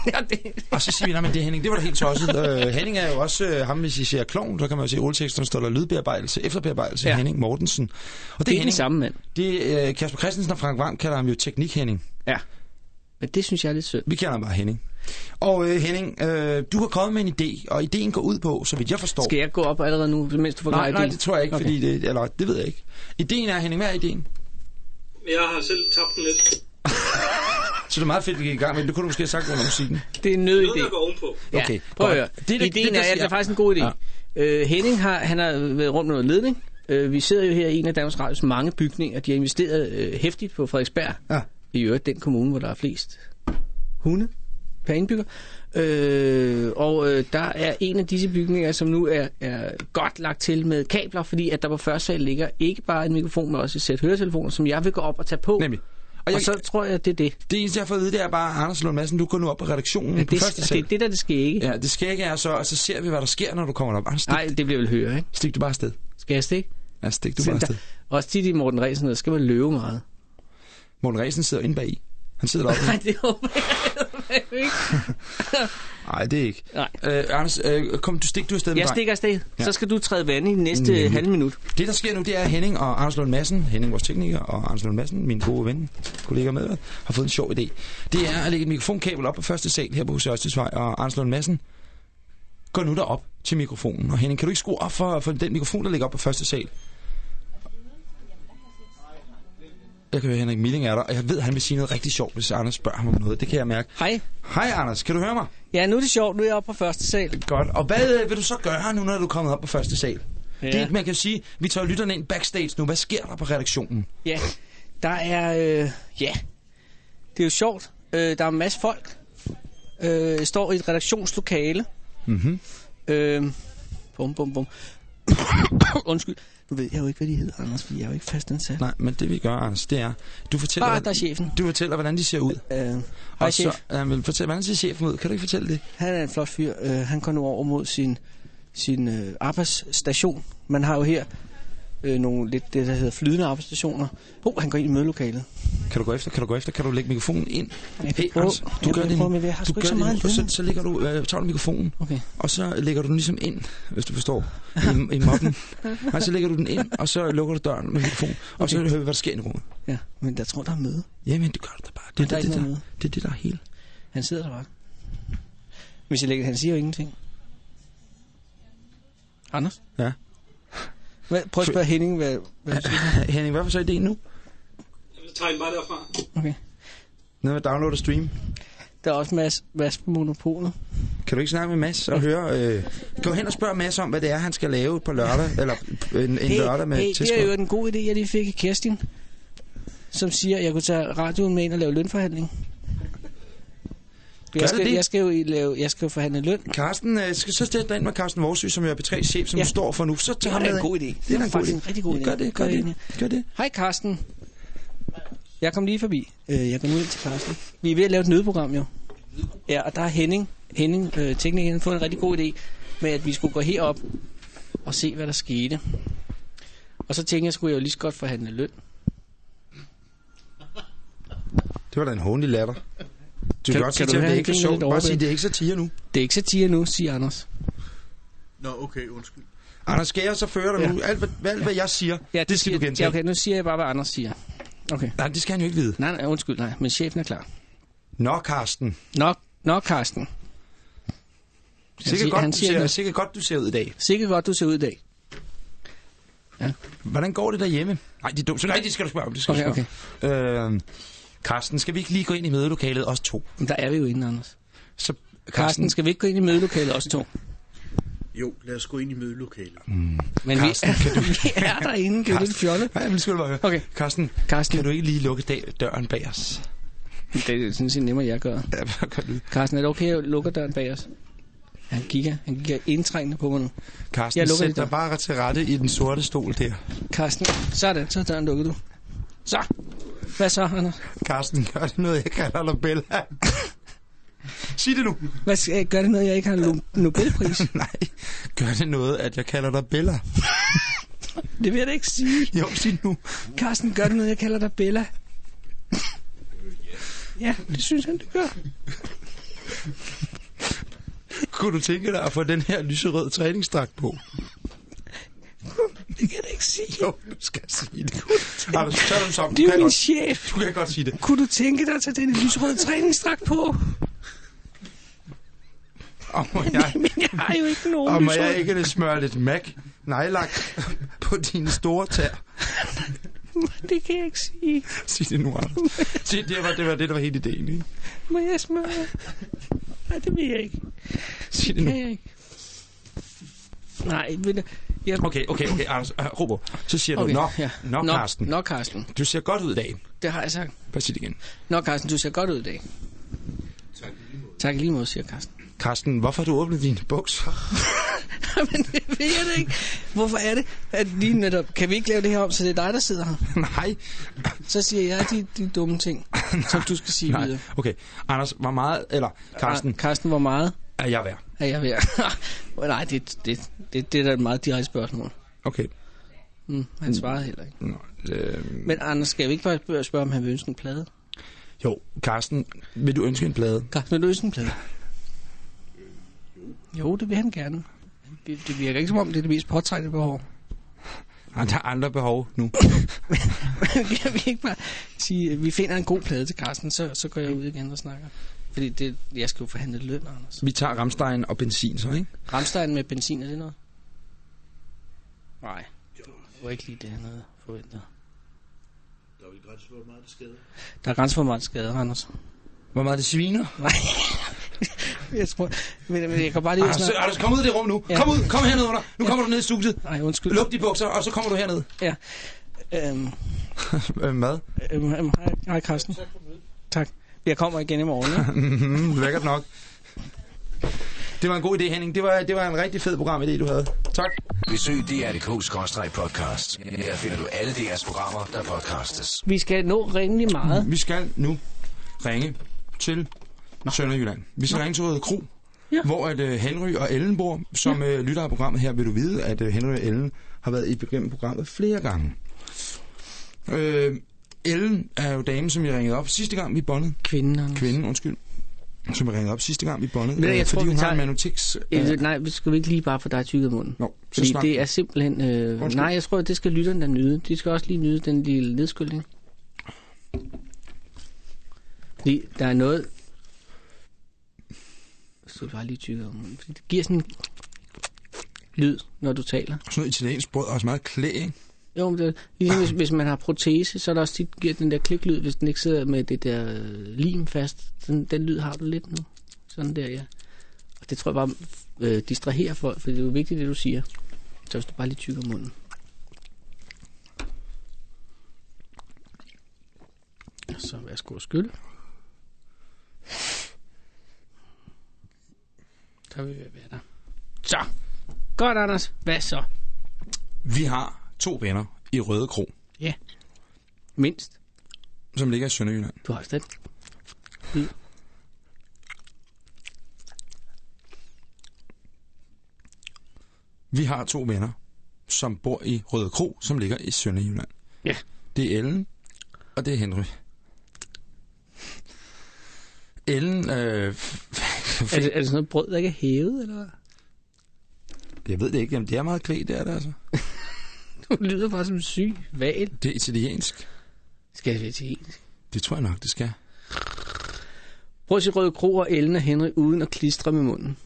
Ja, det... Og så siger vi, nej, men det er Henning, det var da helt tosset. øh, Henning er jo også øh, ham, hvis I siger klovn, så kan man jo se, at står der lydbearbejdelse, efterbearbejdelse, ja. Henning Mortensen. Og Det er Henning, samme mand. Det er øh, Kasper Christensen og Frank Vam kalder ham jo Teknik Henning. Ja. Men det synes jeg er lidt sødt. Vi kalder ham bare Henning. Og øh, Henning, øh, du har kommet med en idé, og ideen går ud på, så vidt jeg forstår... Skal jeg gå op allerede nu, mens du får Nej, nej, det tror jeg ikke, Okay. fordi det, eller det ved jeg ikke. Ideen er, Henning, hvad er ideen? Jeg har selv tabt den lidt. Så det er meget fedt, vi gik i gang med. Det kunne du måske have sagt under musikken. Det er en nød Noget, idé. der går ovenpå. Ja, Okay, prøv at høre. Det er det- Ideen det, der er, at det er faktisk en god idé. Ja. Ja. Øh, Henning har, han har været rundt med noget ledning. Øh, vi sidder jo her i en af Danmarks Radios mange bygninger. De har investeret øh, hæftigt på Frederiksberg. Ja. I øvrigt den kommune, hvor der er flest hunde per indbygger. Øh, og øh, der er en af disse bygninger, som nu er, er godt lagt til med kabler, fordi at der på første sal ligger ikke bare en mikrofon, men også et sæt høretelefoner, som jeg vil gå op og tage på. Nemlig. Og, Og jeg, så tror jeg, det er det. det eneste, jeg har fået at vide, det er bare, Anders Lund Madsen, du går nu op på redaktionen Det, på det, første sal. det, det der, det skal ikke. Ja, det skal ikke er så, og så ser vi, hvad der sker, når du kommer op. Anders, Nej, det bliver vel høre, ikke? stik du bare afsted. Skal jeg stikke? Ja, stik du bare der- afsted. Også tit i Morten Ræsen, der skal man løbe meget. Morten Ræsen sidder inde bag i. Han sidder deroppe. Nej, det håber jeg. Nej, det er ikke. Nej. Øh, Anders, øh, kom, du stik du afsted med Jeg stikker afsted. Ja. Så skal du træde vand i næste Nemlig. halve minut. Det, der sker nu, det er, at Henning og Anders Lund Madsen, Henning vores tekniker, og Anders Lund Madsen, min gode ven, kollega med, har fået en sjov idé. Det er at lægge et mikrofonkabel op på første sal her på Hus Ørstedsvej, og Anders Lund Madsen går nu derop til mikrofonen. Og Henning, kan du ikke skrue op for, for den mikrofon, der ligger op på første sal? Jeg kan høre, Henrik Milling er der, og jeg ved, han vil sige noget rigtig sjovt, hvis Anders spørger ham om noget. Det kan jeg mærke. Hej. Hej Anders, kan du høre mig? Ja, nu er det sjovt. Nu er jeg oppe på første sal. Godt. Og hvad øh, vil du så gøre nu, når du er kommet op på første sal? Ja. Det, man kan sige, vi tager lytterne ind backstage nu. Hvad sker der på redaktionen? Ja, der er... Øh, ja, det er jo sjovt. Øh, der er en masse folk. Øh, jeg står i et redaktionslokale. Mhm. Øh, bum, bum, bum. Undskyld. Nu ved jeg jo ikke, hvad de hedder, Anders, fordi jeg er jo ikke fastansat. Nej, men det vi gør, Anders, det er, du fortæller, Ah, der er chefen. du fortæller, hvordan de ser ud. Øh, hej, Og chef. så, ja, men fortæl, hvordan ser chefen ud? Kan du ikke fortælle det? Han er en flot fyr. Øh, han går nu over mod sin, sin øh, arbejdsstation. Man har jo her øh, nogle lidt det, der hedder flydende arbejdsstationer. Oh, han går ind i mødelokalet. Kan du gå efter? Kan du gå efter? Kan du lægge mikrofonen ind? Jeg Hey, Anders, du jeg gør det nu. jeg har Du gør så det meget og så, så lægger du, øh, tager du mikrofonen, Okay. og så lægger du den ligesom ind, hvis du forstår, i, i moppen. og så lægger du den ind, og så lukker du døren med mikrofonen, og så Okay. hører vi, hvad der sker i rummet. Ja, men jeg tror, der er møde. Jamen, det gør du da bare. Det, det, er det, det, der, det er det, der er hele. Han sidder der bare. Hvis jeg lægger, han siger jo ingenting. Anders? Ja. Hvad, prøv at spørge Henning, hvad, hvad. Henning, hvad var så ideen nu? Så tager I den bare derfra. Okay. Noget med download og stream. Der er også Mads, Mads på monopolet. Kan du ikke snakke med Mads og høre... Øh, gå hen og spørg Mads om, hvad det er, han skal lave på lørdag, eller en, en hey, lørdag med hey, det tilskud. er jo en god idé, jeg lige fik af Kerstin, som siger, at jeg kunne tage radioen med ind og lave lønforhandling. Gør Jeg det skal, det? jeg skal jo lave, jeg skal jo forhandle løn. Carsten, øh, skal så stille dig ind med Carsten Vorsø, som er P3-chef, som Ja. står for nu. Så Det tager er ham da med en god idé. Det er en god idé. en rigtig god idé. Gør det, gør Gør det. det. Gør det. Hej Karsten. Jeg kom lige forbi. Øh, Jeg går nu ind til Karsten. Vi er ved at lave et nødprogram jo. Ja, og der er Henning, Henning øh, teknikeren, fået en rigtig god idé med, at vi skulle gå herop og se, hvad der skete. Og så tænkte jeg, skulle jeg jo lige så godt forhandle løn. Det var da en håndelig latter. Du kan, Kan- godt kan sige du til ham, have det er ikke sjovt. Bare sige, det er ikke satire nu. Det er ikke satire nu, siger Anders. Nå, okay, undskyld. Anders, skal jeg så føre dig Ja. nu? Alt, hvad, alt, hvad jeg siger, Ja, det skal siger, du gentage. Ja, okay, nu siger jeg bare, hvad Anders siger. Okay. Nej, det skal han jo ikke vide. Nej, nej, undskyld, nej, men chefen er klar. Nå, Carsten. Nok, nok Karsten. Sikkert godt, han du siger ser, noget. sikkert godt, du ser ud i dag. Sikkert godt, du ser ud i dag. Hvordan går det derhjemme? Nej, det er dumt. Så nej, det skal du spørge om. Det skal Okay, du spørge om. Øh, Carsten, skal vi ikke lige gå ind i mødelokalet, os to? Men der er vi jo inde, Anders. Så, Karsten, skal vi ikke gå ind i mødelokalet, os to? Jo, lad os gå ind i mødelokalet. Men Carsten, vi, vi er derinde, kan du lidt fjolle? Nej, men skal du bare høre. Okay. Carsten, Carsten. kan du ikke lige lukke døren bag os? Det er sådan set nemmere, jeg gør. Ja, hvad gør du? Carsten, er det okay, at jeg lukker døren bag os? Han kigger, han kigger indtrængende på mig nu. Carsten, Jeg sæt dig bare til rette i den sorte stol der. Karsten, sådan, så er døren lukket du. Så. Hvad så, Anders? Carsten, gør det noget, jeg kalder dig Bella? Sig det nu. Hvad skal, gør det noget, jeg ikke har en Nobelpris? Nej, gør det noget, at jeg kalder dig Bella? Det vil jeg da ikke sige. Jo, sig det nu. Carsten, gør det noget, jeg kalder dig Bella? Ja, det synes han, det gør. Kunne du tænke dig at få den her lyserød træningsdragt på? Det kan jeg da ikke sige. Jo, du skal sige det. Anders, tag dem sammen. Det Du er jo min godt, chef. du kan godt sige det. Kunne du tænke dig at tage den lysrøde træningsdragt på? Og må jeg, Men jeg har jo ikke nogen og må lysrød. jeg ikke smøre lidt Mac nejlak på dine store tær? Det kan jeg ikke sige. Sig det nu, Anders. Sig, det, var, det var det, der var hele ideen, ikke? Må jeg smøre? Nej, det vil jeg ikke. Sig det Det nu. kan jeg ikke. Nej, ved du, jeg... Okay, okay, okay, Anders. Uh, Robert, så siger du, nå, ja. nå, nå, Carsten. Nå, Carsten. Du ser godt ud i dag. Det har jeg sagt. Bare sig det igen. Nå, Carsten, du ser godt ud i dag. Tak i lige måde, siger Carsten. Carsten, hvorfor har du åbnet dine bukser? Men det ved jeg da ikke. Hvorfor er det, at lige netop... Kan vi ikke lave det her om, så det er dig, der sidder her? Nej. Så siger jeg de, de dumme ting, som du skal sige Nej. videre. Okay, Anders, hvor meget, eller Ah, Carsten, hvor meget er jeg værd? Er jeg ved at... Nej, det, det, det, det er da et meget direkte spørgsmål. Okay. Mm, han svarede heller ikke. Nå, øh, Men Anders, skal vi ikke bare spørge, om han vil ønske en plade? jo, Carsten, vil du ønske en plade? Carsten, vil du ønske en plade? Jo, det vil han gerne. Det, det virker ikke som om, det er det mest påtrængende behov. Han har andre behov nu. kan vi ikke bare sige, at vi finder en god plade til Carsten, så, så går jeg ud igen og snakker. Fordi det, jeg skal jo forhandle løn, Anders. Vi tager Ramstein og benzin så, ikke? Ramstein med benzin, er det noget? Nej. Det var ikke lige det, han havde forventet. Der er vel grænser for, hvor meget det skader. Der er grænser for meget skade, Anders. Hvor meget det sviner? Nej. jeg tror, men, men jeg kan bare lige Anders, snakke. Anders, kom ud i det rum nu. Ja. Kom ud, kom herned under. Nu kommer du ned i studiet. Nej, undskyld. Luk de bukser, og så kommer du herned. Ja. Øhm, Øh, Mad? øhm, øhm, hej, hej, Carsten. Tak. Jeg kommer igen i morgen, ikke? Mhm, Lækkert nok. Det var en god idé, Henning. Det var, det var en rigtig fed programidé, du havde. Tak. Besøg dr.dk-podcast. Her finder du alle DR's programmer, der podcastes. Vi skal nå rimelig meget. Vi skal nu ringe til Sønderjylland. Vi skal ringe til Røde Kro, Ja. hvor at, uh, Henry og Ellen bor. Som ja. uh, lytter af programmet her, vil du vide, at uh, Henry og Ellen har været i igennem programmet flere gange. Uh, Ellen er jo dame, som vi ringede op sidste gang, vi bondede. Kvinden, Anders. Kvinden, undskyld. Som vi ringede op sidste gang, vi bondede. Du, jeg øh, tror, fordi hun har tager- en manotix. Øh, nej, vi skal vi ikke lige bare få dig tykket munden. Så Fordi snak. det er simpelthen... Øh, Undskyld. nej, jeg tror, det skal lytterne da nyde. De skal også lige nyde den lille nedskyldning. Fordi der er noget... Så bare lige tykket om munden. Fordi det giver sådan en lyd, når du taler. Sådan noget italiensk brød, også meget klæ, ikke? Jo, men det ligesom hvis, hvis man har protese, så er der også tit giver den der kliklyd, hvis den ikke sidder med det der øh, lim fast. Den, den lyd har du lidt nu. Sådan der, ja. Og det tror jeg bare øh, distraherer folk, for det er jo vigtigt, det du siger. Så hvis du bare lige tykker munden. Så værsgo at skylle. Så vil vi være der. Så. Godt, Anders. Hvad så? Vi har to venner i Røde Kro, Ja. Mindst. som ligger i Sønderjylland. Du har stadig. Vi har to venner, som bor i Røde Kro, som ligger i Sønderjylland. Ja. Det er Ellen, og det er Henry. Ellen, øh, Er det, er det sådan noget brød, der ikke er hævet, eller hvad? jeg ved det ikke, jamen det er meget kvæg, det er det altså. Du lyder bare som en syg val. Det er italiensk. Skal jeg være engelsk? Det tror jeg nok, det skal. Prøv at sige Røde Kro og Ellen og Henry uden at klistre med munden.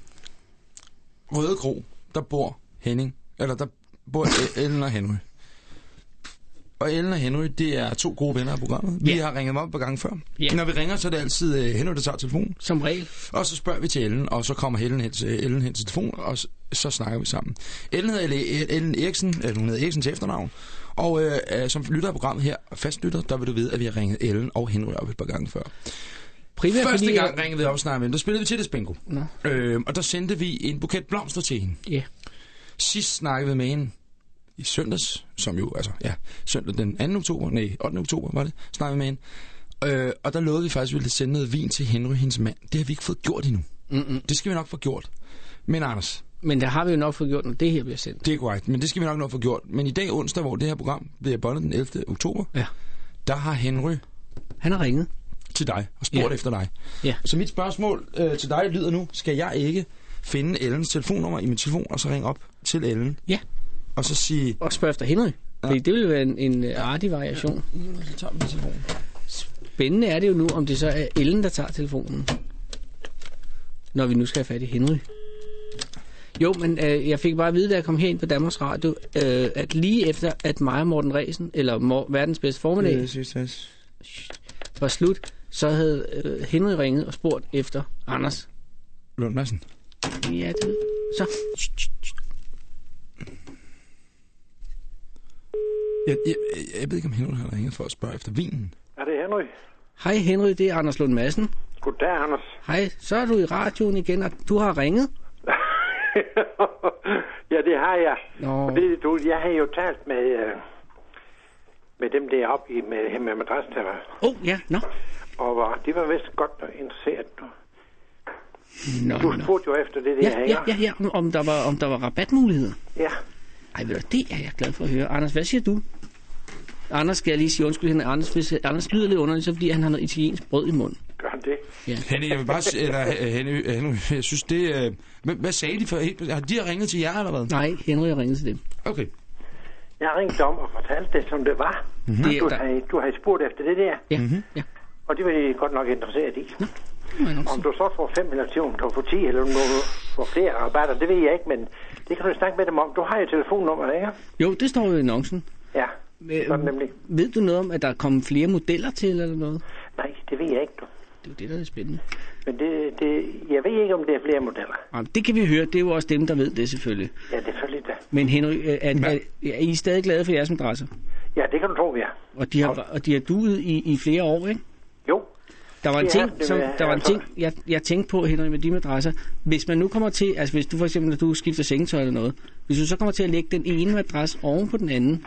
Røde Kro, der bor Henning, eller der bor Ellen og Henry. Og Ellen og Henry, det er to gode venner af programmet. Vi Ja. har ringet dem op et par gange før. Ja. Når vi ringer, så er det altid uh, Henry, der tager telefonen. Som regel. Og så spørger vi til Ellen, og så kommer Ellen hen til, Ellen hen til telefonen, og så, så snakker vi sammen. Ellen hedder Elle- Ellen Eriksen, eller hun hedder Eriksen til efternavn. Og øh, øh, som lytter af programmet her, fastlytter, der vil du vide, at vi har ringet Ellen og Henry op et par gange før. Primært Første fordi... gang ringede vi op og snakkede med hende. Der spillede vi til det bingo. Øh, og der sendte vi en buket blomster til hende. Ja. Sidst snakkede vi med hende i søndags, som jo, altså, ja, søndag den 2. oktober, nej, 8. oktober var det, snakkede vi med hende. Øh, og der lovede vi faktisk, at vi ville sende noget vin til Henry, hendes mand. Det har vi ikke fået gjort endnu. Mm-mm. Det skal vi nok få gjort. Men Anders, Men der har vi jo nok fået gjort, når det her bliver sendt. det er korrekt, men det skal vi nok nok få gjort. Men i dag onsdag, hvor det her program bliver båndet den 11. oktober, Ja. der har Henry Han har ringet. til dig og spurgt Ja. efter dig. Ja. Så mit spørgsmål øh, til dig lyder nu, skal jeg ikke finde Ellens telefonnummer i min telefon, og så ringe op til Ellen, Ja. Og så sige, Og spørge efter Henry. Fordi det vil jo være en, en øh, artig variation. telefon. Spændende er det jo nu, om det så er Ellen, der tager telefonen. Når vi nu skal have fat i Henry. Jo, men øh, jeg fik bare at vide, da jeg kom herind på Danmarks Radio, øh, at lige efter, at mig og Morten Resen, eller Mor- verdens bedste formiddag, Det synes var slut, så havde øh, Henry ringet og spurgt efter Anders. Lund Madsen. Ja, det Så. Jeg, jeg, jeg ved ikke, om Henry har ringet for at spørge efter vinen. Er det Henry? Hej Henry, det er Anders Lund Madsen. Goddag, Anders. Hej, så er du i radioen igen, og du har ringet. ja, det har jeg. Nå. Det, du, jeg har jo talt med, øh, med dem der oppe i, med, med madrasstæver. Åh, oh, ja, nå. Og øh, de var vist godt interesseret. Du, Nå, du nå. spurgte jo efter det der, Ja, ja, ikke? ja, ja, om- om der var, om der var rabatmuligheder. ja. Ej, ved du, det er jeg glad for at høre. Anders, hvad siger du? Anders skal jeg lige sige undskyld hende. Anders, hvis Anders lyder lidt underligt, så fordi han har noget italiensk brød i munden. Gør han det? Henny, jeg vil bare sige, eller øh, Henny, Henry, jeg synes det... Øh, hvad, hvad sagde de for helt? Har de har ringet til jer, eller hvad? Nej, Henry har ringet til dem. Okay. Jeg ringte om og fortalte det, som det var. Det er Du der. har, du har spurgt efter det der, Ja, ja. og det var de godt nok interesseret i. Nok Om du så får 5 eller 10, om du får 10 eller om du får flere rabatter, det ved jeg ikke, men det kan du snakke med dem om. Du har jo telefonnummer, ikke? Jo, det står jo i annoncen. Ja, Men, sådan nemlig. Ved du noget om, at der er kommet flere modeller til, eller noget? Nej, det ved jeg ikke, du. Det er jo det, der er spændende. Men det, det, jeg ved ikke, om det er flere modeller. Jamen, det kan vi høre. Det er jo også dem, der ved det selvfølgelig. Ja, det er selvfølgelig det. Men Henry, øh, er, er, er I stadig glade for jeres madrasser? Ja, det kan du tro, vi er. Og de har, og de har duet i, i flere år, ikke? Jo, Der var en Ja, ting, det som, der var en altså- ting jeg, jeg tænkte på, Henrik, med de madrasser. Hvis man nu kommer til, altså hvis du for eksempel, når du skifter sengetøj eller noget, hvis du så kommer til at lægge den ene madras oven på den anden,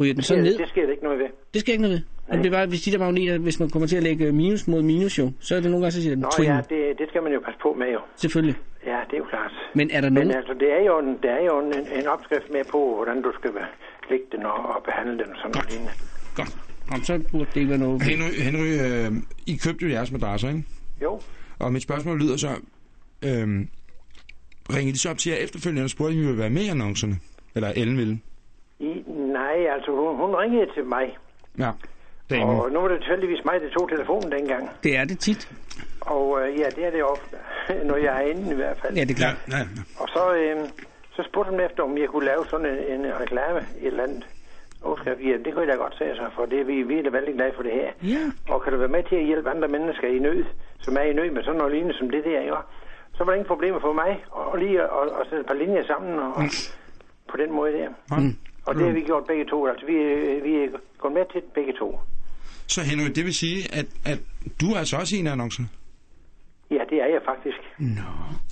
ryger den så det, ned? det sker der ikke noget ved. Det skal ikke noget ved. Men det er bare, hvis de der magneter, hvis man kommer til at lægge minus mod minus jo, så er det nogle gange, så siger den Nå twin. ja, det, det skal man jo passe på med jo. Selvfølgelig. Ja, det er jo klart. Men er der nogen... Men altså, det er jo en, der er jo en, en opskrift med på, hvordan du skal lægge den og, og behandle den og sådan noget lignende. Godt. Om så burde det ikke være noget. Henry, Henry øh, I købte jo jeres madrasser, ikke? Jo, Og mit spørgsmål lyder så, øh, ringede de så op til jer efterfølgende og spurgte, om I ville være med i annoncerne? Eller Ellen ville? I, nej, altså hun, hun ringede til mig. Ja. Damen. Og nu var det tilfældigvis mig, der tog telefonen dengang. Det er det tit. Og øh, ja, det er det ofte, når jeg er inde i hvert fald. Ja, det er klart. ja, ja. Og så, øh, så spurgte hun efter, om jeg kunne lave sådan en, en reklame i et eller andet overskrift. Ja, det kunne jeg da godt sige sig, for det er vi, vi er da vældig glade for det her. Ja. Og kan du være med til at hjælpe andre mennesker i nød, som er i nød med sådan noget lignende som det der, ikke? Så var der ingen problemer for mig at lige at, at, at sætte et par linjer sammen og, på den måde der. Mm. Og det har vi gjort begge to. Altså, vi, er- vi er gået med til det begge to. Så Henry, det vil sige, at, at du er altså også en af annoncerne? Ja, det er jeg faktisk.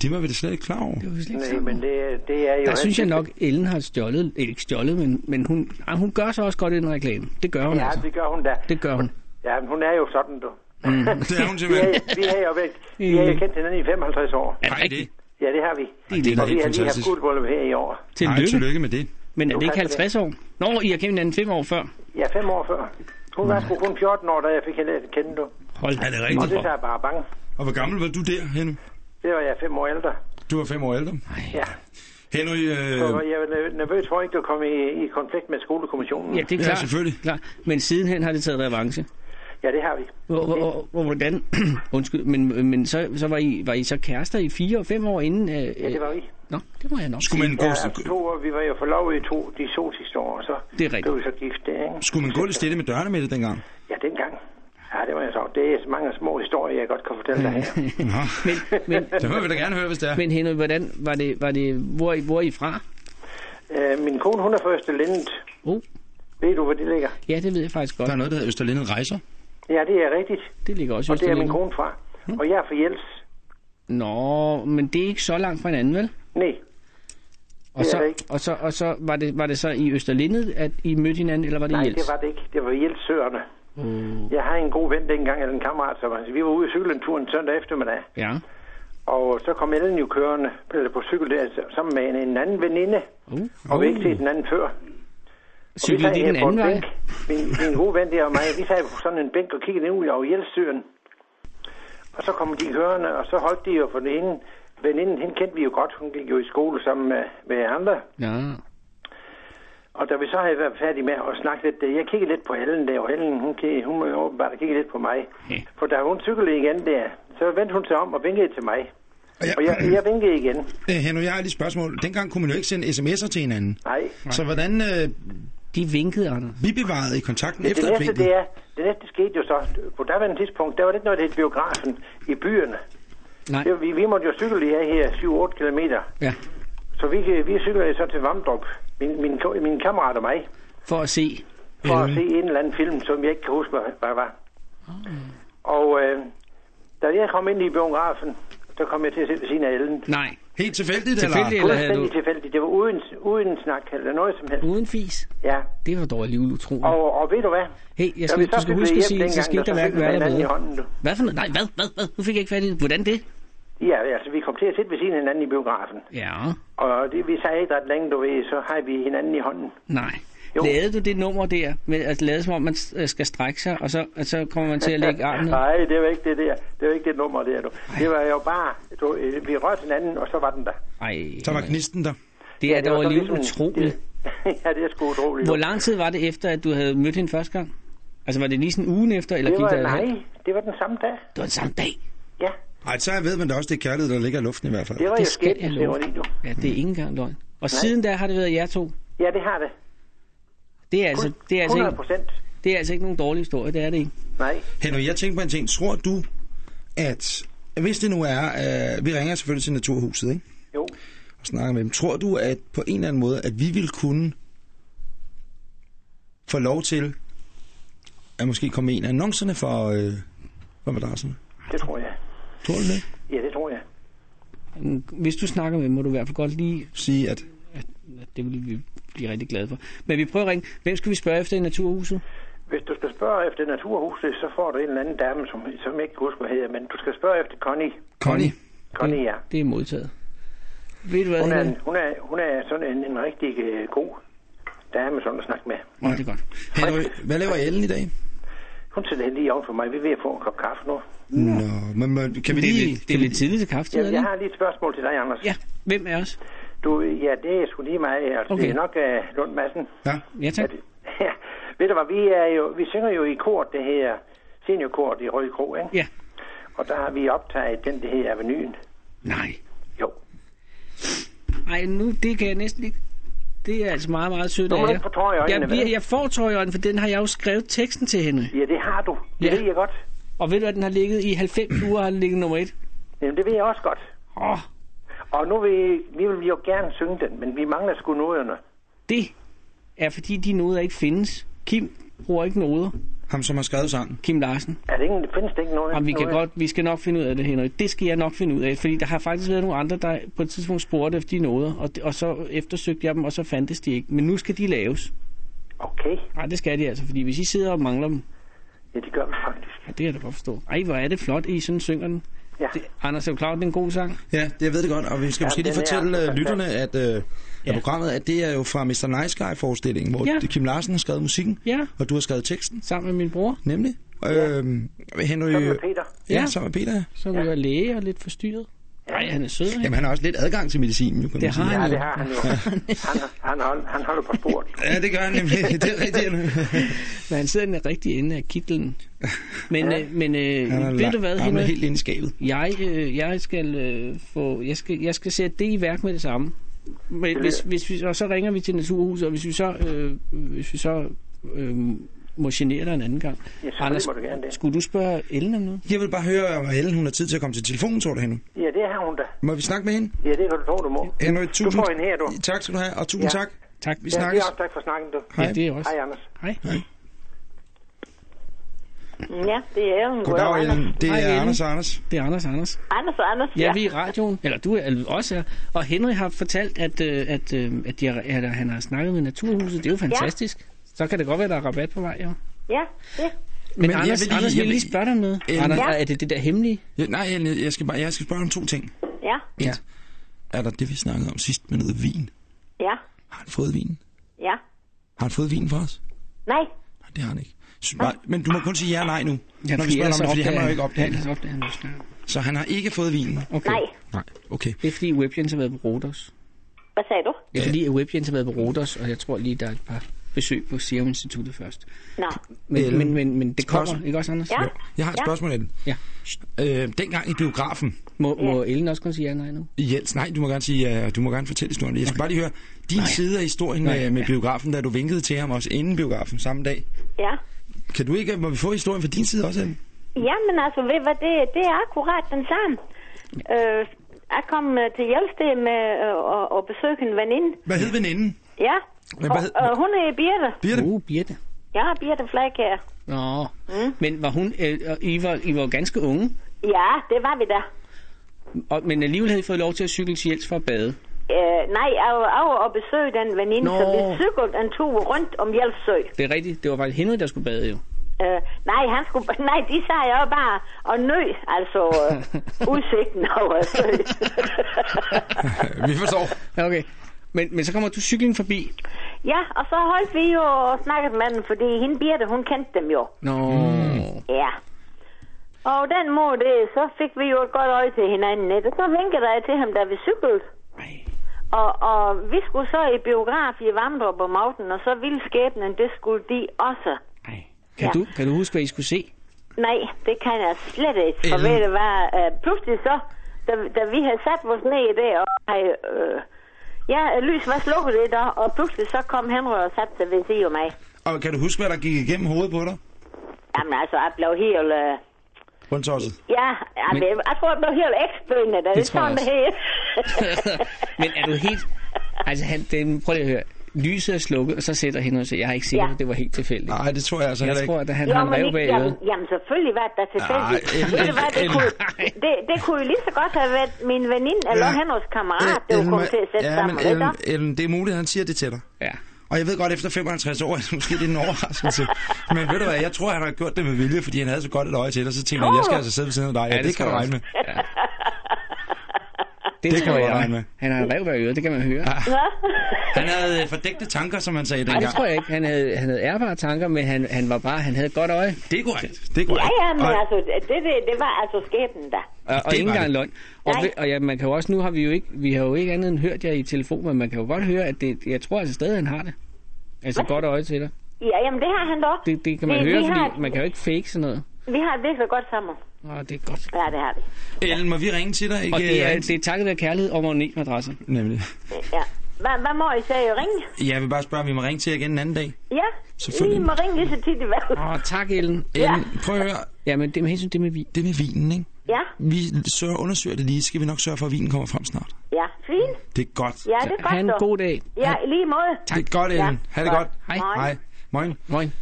Det var vi da slet ikke klar over. Det var vi slet ikke Nej, men det, det er jo... Der synes jeg nok, Ellen har stjålet, ikke stjålet, men, men hun, ej, hun gør så også godt i den reklame. Det gør hun Ja, altså. det gør hun da. Det gør hun. Ja, men hun er jo sådan, du. Det er hun Vi simpelthen. vi har jo været, vi har jo kendt hinanden i 55 år. Er det Nej, det, rigtigt? Ja, det har vi. Det er er Og vi har lige haft fantastisk. guldbryllup her i år. Nej, Tillykke. tillykke med det. Men er Jo, det ikke tak for 50 år? Nå, I har kendt hinanden fem år før. Ja, fem år før. Hun var sgu kun 14 år, da jeg fik hende at kende, du. Hold Er det Og rigtigt? det tager bare bange. Og hvor gammel var du der, Henry? Det var jeg fem år ældre. Du var fem år ældre. Ja. Henry, øh, Så jeg var nerv- nervøs for ikke at komme i, i konflikt med skolekommissionen. Ja, det er Ja, klart. selvfølgelig. Klar. Men sidenhen har det taget revanche. Ja, det har vi. Hvor, hvor, hvor, hvordan? Undskyld, men, men så, så var, I, var I så kærester i fire og fem år inden? Øh, Ja, det var vi. Nå, det må jeg nok skulle man gå, Ja, altså to år, vi var jo forlovet i to, de to sidste år, og så Det er rigtigt. blev vi så gift ikke? skulle man gå lidt stille med dørene med det dengang? Ja, dengang. Ja, det var jeg så. Det er så mange små historier, jeg godt kan fortælle dig her. Men, men, det vil vi da gerne høre, hvis det er. men Henrik, hvordan var det, var det hvor, er I- hvor er I fra? Øh, min kone, hun er fra Østerlindet. Oh, Ved du, hvor det ligger? ja, det ved jeg faktisk godt. Der er noget, der hedder Østerlindet Rejser. Ja, det er rigtigt. Det ligger også i Og det er min kone fra. Og jeg er fra Jels. Nå, men det er ikke så langt fra hinanden, vel? Nej, Og så, og så, og så var, det, var det så i Østerlindet, at I mødte hinanden, eller var det i nej, Jels? det var det ikke. Det var Jelsøerne. Mm. Jeg har en god ven dengang, eller en kammerat, så vi var ude i cykle en tur en søndag eftermiddag. Ja. Og så kom Ellen jo kørende eller på cykel der, sammen med en, en anden veninde. Uh. Og vi ikke set den anden før. Cyklede de her den anden vej? bænk. Min, min gode ven der og mig, vi sad på sådan en bænk og kiggede ud over Jelsøen. Og så kom de kørende, og så holdt de jo for den ene veninden. Hende kendte vi jo godt. Hun gik jo i skole sammen med, med andre. Ja. Og da vi så havde været færdige med at snakke lidt, øh, jeg kiggede lidt på Ellen der, og Ellen, hun, kiggede, hun må jo åbenbart kigge lidt på mig. Ja. For da hun cyklede igen der, så vendte hun sig om og vinkede til mig. Og jeg, Og jeg, jeg vinkede igen. Øh, Henry, jeg har lige et spørgsmål. Dengang kunne man jo ikke sende sms'er til hinanden. Nej. Så hvordan øh, De vinkede, Anders. vi bevarede I kontakten Det, efter det næste, det er, det næste skete jo så, på daværende tidspunkt, der var det ikke noget, hed biografen i byerne. Nej. Det, vi, vi måtte jo cykle de her, her 7-8 kilometer. Ja. Så vi, vi cyklede så til Vamdrup, min, min, min kammerat og mig, For at se. for at se en eller anden film, som jeg ikke kan huske, hvad hvad var. Og øh, da jeg kom ind i biografen, så kom jeg til at sidde ved siden af Ellen. Nej. Helt tilfældigt, Tilfældigt, eller? eller du tilfældigt. Det var uden, uden snak eller noget som helst. uden fis? Ja. Det var dog alligevel utroligt. Og, og ved du hvad? Hey, jeg skal, vi du skal huske at sige, så skal der hverken være i bedre. Hvad for noget? Nej, hvad, hvad, hvad? Nu fik jeg ikke fat i det. Hvordan det? Ja, altså vi kom til at sidde ved siden af hinanden i biografen. Ja. Og det, vi sagde ikke ret længe, du ved, så har vi hinanden i hånden. Nej. Jo. Lavede du det nummer der, med at lade som om man øh, skal strække sig, og så, og så kommer man til at lægge armen? Nej, det var ikke det der. Det var ikke det nummer der, du. Det var jo bare, du, øh, vi rørte hinanden, og så var den der. Ej, Så var gnisten der. det er Ja, dog var så alligevel ligesom- utroligt. Det, ja, det er sgu utroligt. Hvor lang tid var det efter, at du havde mødt hende første gang? Altså var det lige sådan ugen efter, eller Det gik var, der... nej, det var den samme dag. Det var den samme dag. Ja, Ej, så ved man da også, det er kærlighed, der ligger i luften i hvert fald. det var Det jo jeg det var. Ja, det er ikke engang løgn. Og siden da har det været jer to. Ja, det har det. Det er altså, det er altså, 100 ikke, procent. det er altså ikke nogen dårlig historie, det er det ikke. Nej. Henry, jeg tænker på en ting. Tror du, at hvis det nu er... Øh, vi ringer selvfølgelig til Naturhuset, ikke? Jo. Og snakker med dem. Tror du, at på en eller anden måde, at vi vil kunne få lov til at måske komme en af annoncerne for, øh, for madrasserne? Det tror jeg. Tror du det? Ja, det tror jeg. Hvis du snakker med dem, må du i hvert fald godt lige... Sige, at det vil vi blive rigtig glade for. Men vi prøver at ringe. Hvem skal vi spørge efter i Naturhuset? Hvis du skal spørge efter Naturhuset, så får du en eller anden dame, som, som jeg ikke kan huske, hvad hedder, men du skal spørge efter Connie. Connie, Connie, ja. Det er modtaget. Ved du hvad, Hun er, Henrik? en, hun er, hun er sådan en, en rigtig uh, god dame, sådan at snakke med. Åh, det er godt. Henry, hvad laver Ellen i dag? Hun sidder lige over for mig. Vi er ved at få en kop kaffe nu. Nå, men, men kan vi Det er, lige... lidt, det er lidt tidligt til kaffe, Jeg, er jeg det? har lige et spørgsmål til dig, Anders. Ja, hvem er os? Du, ja, det er sgu lige mig. Altså, Okay. Det er nok uh, Lund Madsen. Ja, Ja, tak. Ja, ved du hvad, vi, er jo, vi synger jo i kort, det her seniorkort i Røde Kro, ikke? Ja. Og der har vi optaget den, det her Avenuen. Nej. Jo. Ej, nu, det kan jeg næsten ikke. Det er altså meget, meget sødt af du jer. øjnene, jeg, vel? jeg får tår i øjnene, for den har jeg jo skrevet teksten til hende. Ja, det har du. Det Ja. ved jeg godt. Og ved du, at den har ligget i 90 uger, har den ligget nummer et? Jamen, det ved jeg også godt. Åh, Og nu vil vi vil jo gerne synge den, men vi mangler sgu noderne. det er fordi, de noder ikke findes. Kim bruger ikke noder. ham som har skrevet sangen. Kim Larsen. Er det ingen, findes det ikke noget? Og vi kan noget? godt, vi skal nok finde ud af det, Henrik. Det skal jeg nok finde ud af, fordi der har faktisk været nogle andre, der på et tidspunkt spurgte efter de noder, og, og så eftersøgte jeg dem, og så fandtes de ikke. Men nu skal de laves. Okay. Nej, det skal de altså, fordi hvis I sidder og mangler dem, Ja, det gør vi faktisk. ja, det jeg da godt forstå. Ej, hvor er det flot, I sådan synger den. Ja. Det, Anders, er du klar, over, at det er en god sang? Ja, det, jeg ved det godt, og vi skal Ja, måske lige den er fortælle altså øh, lytterne, at, øh, Ja. at programmet, at det er jo fra Mr. Nice Guy-forestillingen, hvor Ja. Kim Larsen har skrevet musikken, Ja, og du har skrevet teksten, sammen med min bror, nemlig. Øhm, Henry, Så med Peter. ja, Ja. sammen med Peter. ja. som ja. er læge og lidt forstyrret. Nej, han er sød, ikke? Jamen, han har også lidt adgang til medicinen, jo, kan Det man sige. har Ja, han det jo. har han jo. Han, han, hold, han holder på sport. Ja, det gør han nemlig. Det er rigtigt. Men han sidder i den rigtige ende af kitlen. Men, Ja. øh, men øh, Han er ved du hvad, han er Henrik? helt inde i skabet. Jeg, øh, jeg skal øh, få, jeg skal, jeg skal sætte det i værk med det samme. Men, hvis, hvis vi, og så ringer vi til Naturhuset, og hvis vi så, øh, hvis vi så øh, må genere dig en anden gang. Ja, selvfølgelig må du gerne det. skulle du spørge Ellen om noget? Jeg vil bare høre, om Ellen hun har tid til at komme til telefonen, tror du, Henry? Ja, det har hun da. Må vi snakke med hende? Ja, det kan du tro, du må. Henry, Du tusind... får en her, du. Tak skal du have, og tusind Ja. tak. Tak. Vi Ja, snakkes. også tak for snakken, du. Ja, det er også. Hej, Anders. Hej. Hej. Ja, det er Ellen. Goddag, Ellen. Det Hej, er Ellen. Anders og Anders. Det er Anders Anders. Anders og Anders, Ja, vi er i radioen, eller du er eller også er. Og Henry har fortalt, at, øh, at, øh, at, de har, at han har snakket med Naturhuset. Det er jo fantastisk. Så kan det godt være, der er rabat på vej, jo. Ja, det. Men, Men Men jeg Anders, vil lige- Anders, jeg vil lige spørge dig om noget. Ellen. Anders, Ja. er det det der hemmelige? Ja, nej, Ellen, jeg skal, bare, jeg skal spørge om to ting. Ja, Ja. Er der det, vi snakkede om sidst med noget vin? ja, Har han fået vin? ja. Har han fået vin for os? Nej, Nej, det har han ikke. Så bare, men du må kun sige ja og nej nu, Ja, når vi spørger om det, fordi han må jo ikke opdage det. det. Ja, opdager han snart. Så han har ikke fået vinen? Okay. nej. Nej, okay. Det er fordi Webjens har været på Rodos. Hvad sagde du? Det er fordi Webjens har været på Rodos, og jeg tror lige, der er et par besøg på Serum Instituttet først. Nå, Men, Ellen. men, men, men det kommer, Spørgsmål. ikke også, Anders? ja. Jeg har et Ja. spørgsmål, Ellen. Ja. Øh, dengang i biografen, Må, må Ellen også kun sige ja nej nu? Jels, nej, du må gerne sige, uh, du må gerne fortælle historien. Jeg skal bare lige høre din side af historien Nej, med, med ja. biografen, da du vinkede til ham også inden biografen samme dag. Ja. Kan du ikke, må vi få historien fra din side også, Ellen? Ja, men altså, ved hvad, det, det er akkurat den samme. Øh, jeg kom øh, til Hjeldsted med øh, og, og besøgte en veninde. Hvad hed veninden? Ja, Men og, hvad hed- og hun er Birte. Birte? Uh, Birte. Ja, Birte Flagkær. Nå, mm. men var hun, øh, og I, var, I var ganske unge, Ja, det var vi da. og, men alligevel havde I fået lov til at cykle til Jels for at bade. Øh, nej, jeg var over og besøge den veninde, Nå. så vi cyklede en tur rundt om Hjeldsø. Det er rigtigt, det var faktisk Henry, der skulle bade jo. Øh, nej, han skulle, nej, de sagde jeg jo bare og nø, altså øh, udsigten over sø. vi forstår. Okay, men, men så kommer du cykling forbi. ja, og så holdt vi jo og snakket med dem, fordi hende Birte, hun kendte dem jo. Nå, mm. Ja. Og den måde, det, så fik vi jo et godt øje til hinanden, ikke? Og så vinkede jeg til ham, da vi cyklede. Ej. Og, og vi skulle så i biograf i Vamdrup om aftenen, og så ville skæbnen, det skulle de også. Ej. Kan, Ja. du, kan du huske, hvad I skulle se? Nej, det kan jeg slet ikke. For ved du hvad, uh, pludselig så, da, da vi havde sat vores ned der, og havde, øh, ja, lys var slukket det der, og pludselig så kom Henry og satte sig ved siden af mig. Og kan du huske, hvad der gik igennem hovedet på dig? Jamen altså, jeg blev helt... Øh, Rundt tosset. ja, jamen, Men- jeg tror, jeg blev helt ekspøgende, da det, tror jeg sådan det her. men er du helt... Altså, han, det, prøv lige at høre. Lyset er slukket, og så sætter Henry og siger, jeg er ikke sikker Ja. på, det var helt tilfældigt. Nej, det tror jeg altså Jeg heller tror, ikke. at han Jo, har en men rev ikke- bag jamen, jamen, selvfølgelig var det da tilfældigt. Nej, det Ellen, kunne, det, det kunne jo lige så godt have været min veninde eller Ja. Henrys kammerat, det var kommet til at sætte ja, sammen. men Ved Ellen, det er muligt, at han siger det til dig. Ja. Og jeg ved godt, efter 55 år, at måske det er en overraskelse. Men ved du hvad, jeg tror, han har gjort det med vilje, fordi han havde så godt et øje til dig. Så tænkte han, jeg skal altså sidde ved siden af dig. Ja, Ja, det, det kan tror du jeg regne med. Det, Det kan godt regne med. Han har rev bag øret, det kan man høre. Han havde øh, fordækte tanker, som man sagde Nej, dengang. det tror jeg ikke. Han havde, han havde ærbare tanker, men han, han var bare, han havde et godt øje. Det er korrekt. Det er korrekt. Ja, ja, men Og- altså, det, det, det var altså skæbnen da. Og, og Det ikke engang løgn. Og, Nej. ved- og ja, man kan jo også, nu har vi jo ikke, vi har jo ikke andet end hørt jer i telefon, men man kan jo godt høre, at det, jeg tror altså stadig, han har det. Altså godt øje til dig. Ja, jamen det har han dog. Det, det kan man vi, høre, vi fordi har, man kan jo ikke fake sådan noget. Vi har det virkelig godt sammen. Åh, det er godt. Ja, det har vi. Ellen, må vi ringe til dig? Ikke? Og det er, Ringe- det er takket være kærlighed og magnetmadrasser. Nemlig. Ja. Hvad, hvad må I sige? Ringe? Jeg vil bare spørge, om vi må ringe til jer igen en anden dag. Ja, Selvfølgelig. I må ringe lige så tit i hvert Åh, tak Ellen. Ellen, prøv at høre. Ja, men det med hensyn det med vin. Det med vinen, ikke? Ja, Vi sørger, undersøger det lige. Skal vi nok sørge for, at vinen kommer frem snart? ja, fint. Det er godt. Ja, det er godt Ha' en god dag. Ja, i lige måde. Det er godt, Ellen. Ja, Ha' det godt. godt. Hej. Hej. Moin. Moin.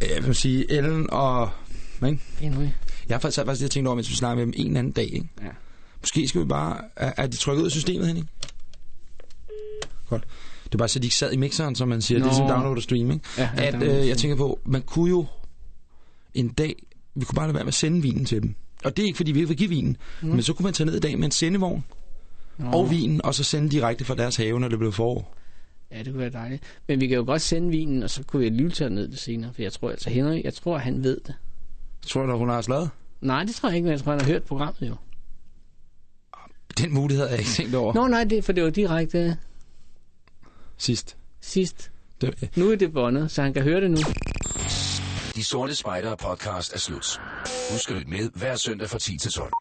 Jeg vil sige, Ellen og... Ikke? Henry. Jeg har faktisk faktisk lige tænkt over, mens vi snakker med dem en anden dag. Ikke? Ja. Måske skal vi bare... Er, er de trykket ud af systemet, Henning? Godt. Det er bare så, de ikke sad i mixeren, som man siger. Nå. Det er som download og stream, ikke? Ja, ja, At, øh, jeg tænker på, man kunne jo en dag... Vi kunne bare lade være med at sende vinen til dem. Og det er ikke, fordi vi ikke vil give vinen. Mm. Men så kunne man tage ned i dag med en sendevogn Nå. og vinen, og så sende direkte fra deres have, når det blev forår. Ja, det kunne være dejligt. Men vi kan jo godt sende vinen, og så kunne vi alligevel tage ned det senere. For jeg tror, altså Henry, jeg tror, han ved det. Tror du, hun har slaget? Nej, det tror jeg ikke, men jeg tror, han har hørt programmet jo. Den mulighed har jeg ikke tænkt over Nå, nej, det, for det var direkte sidst. sidst. Det, Nu er det båndet, så han kan høre det nu. De Sorte Spejdere podcast er slut. Husk at lytte med hver søndag fra 10 til 12.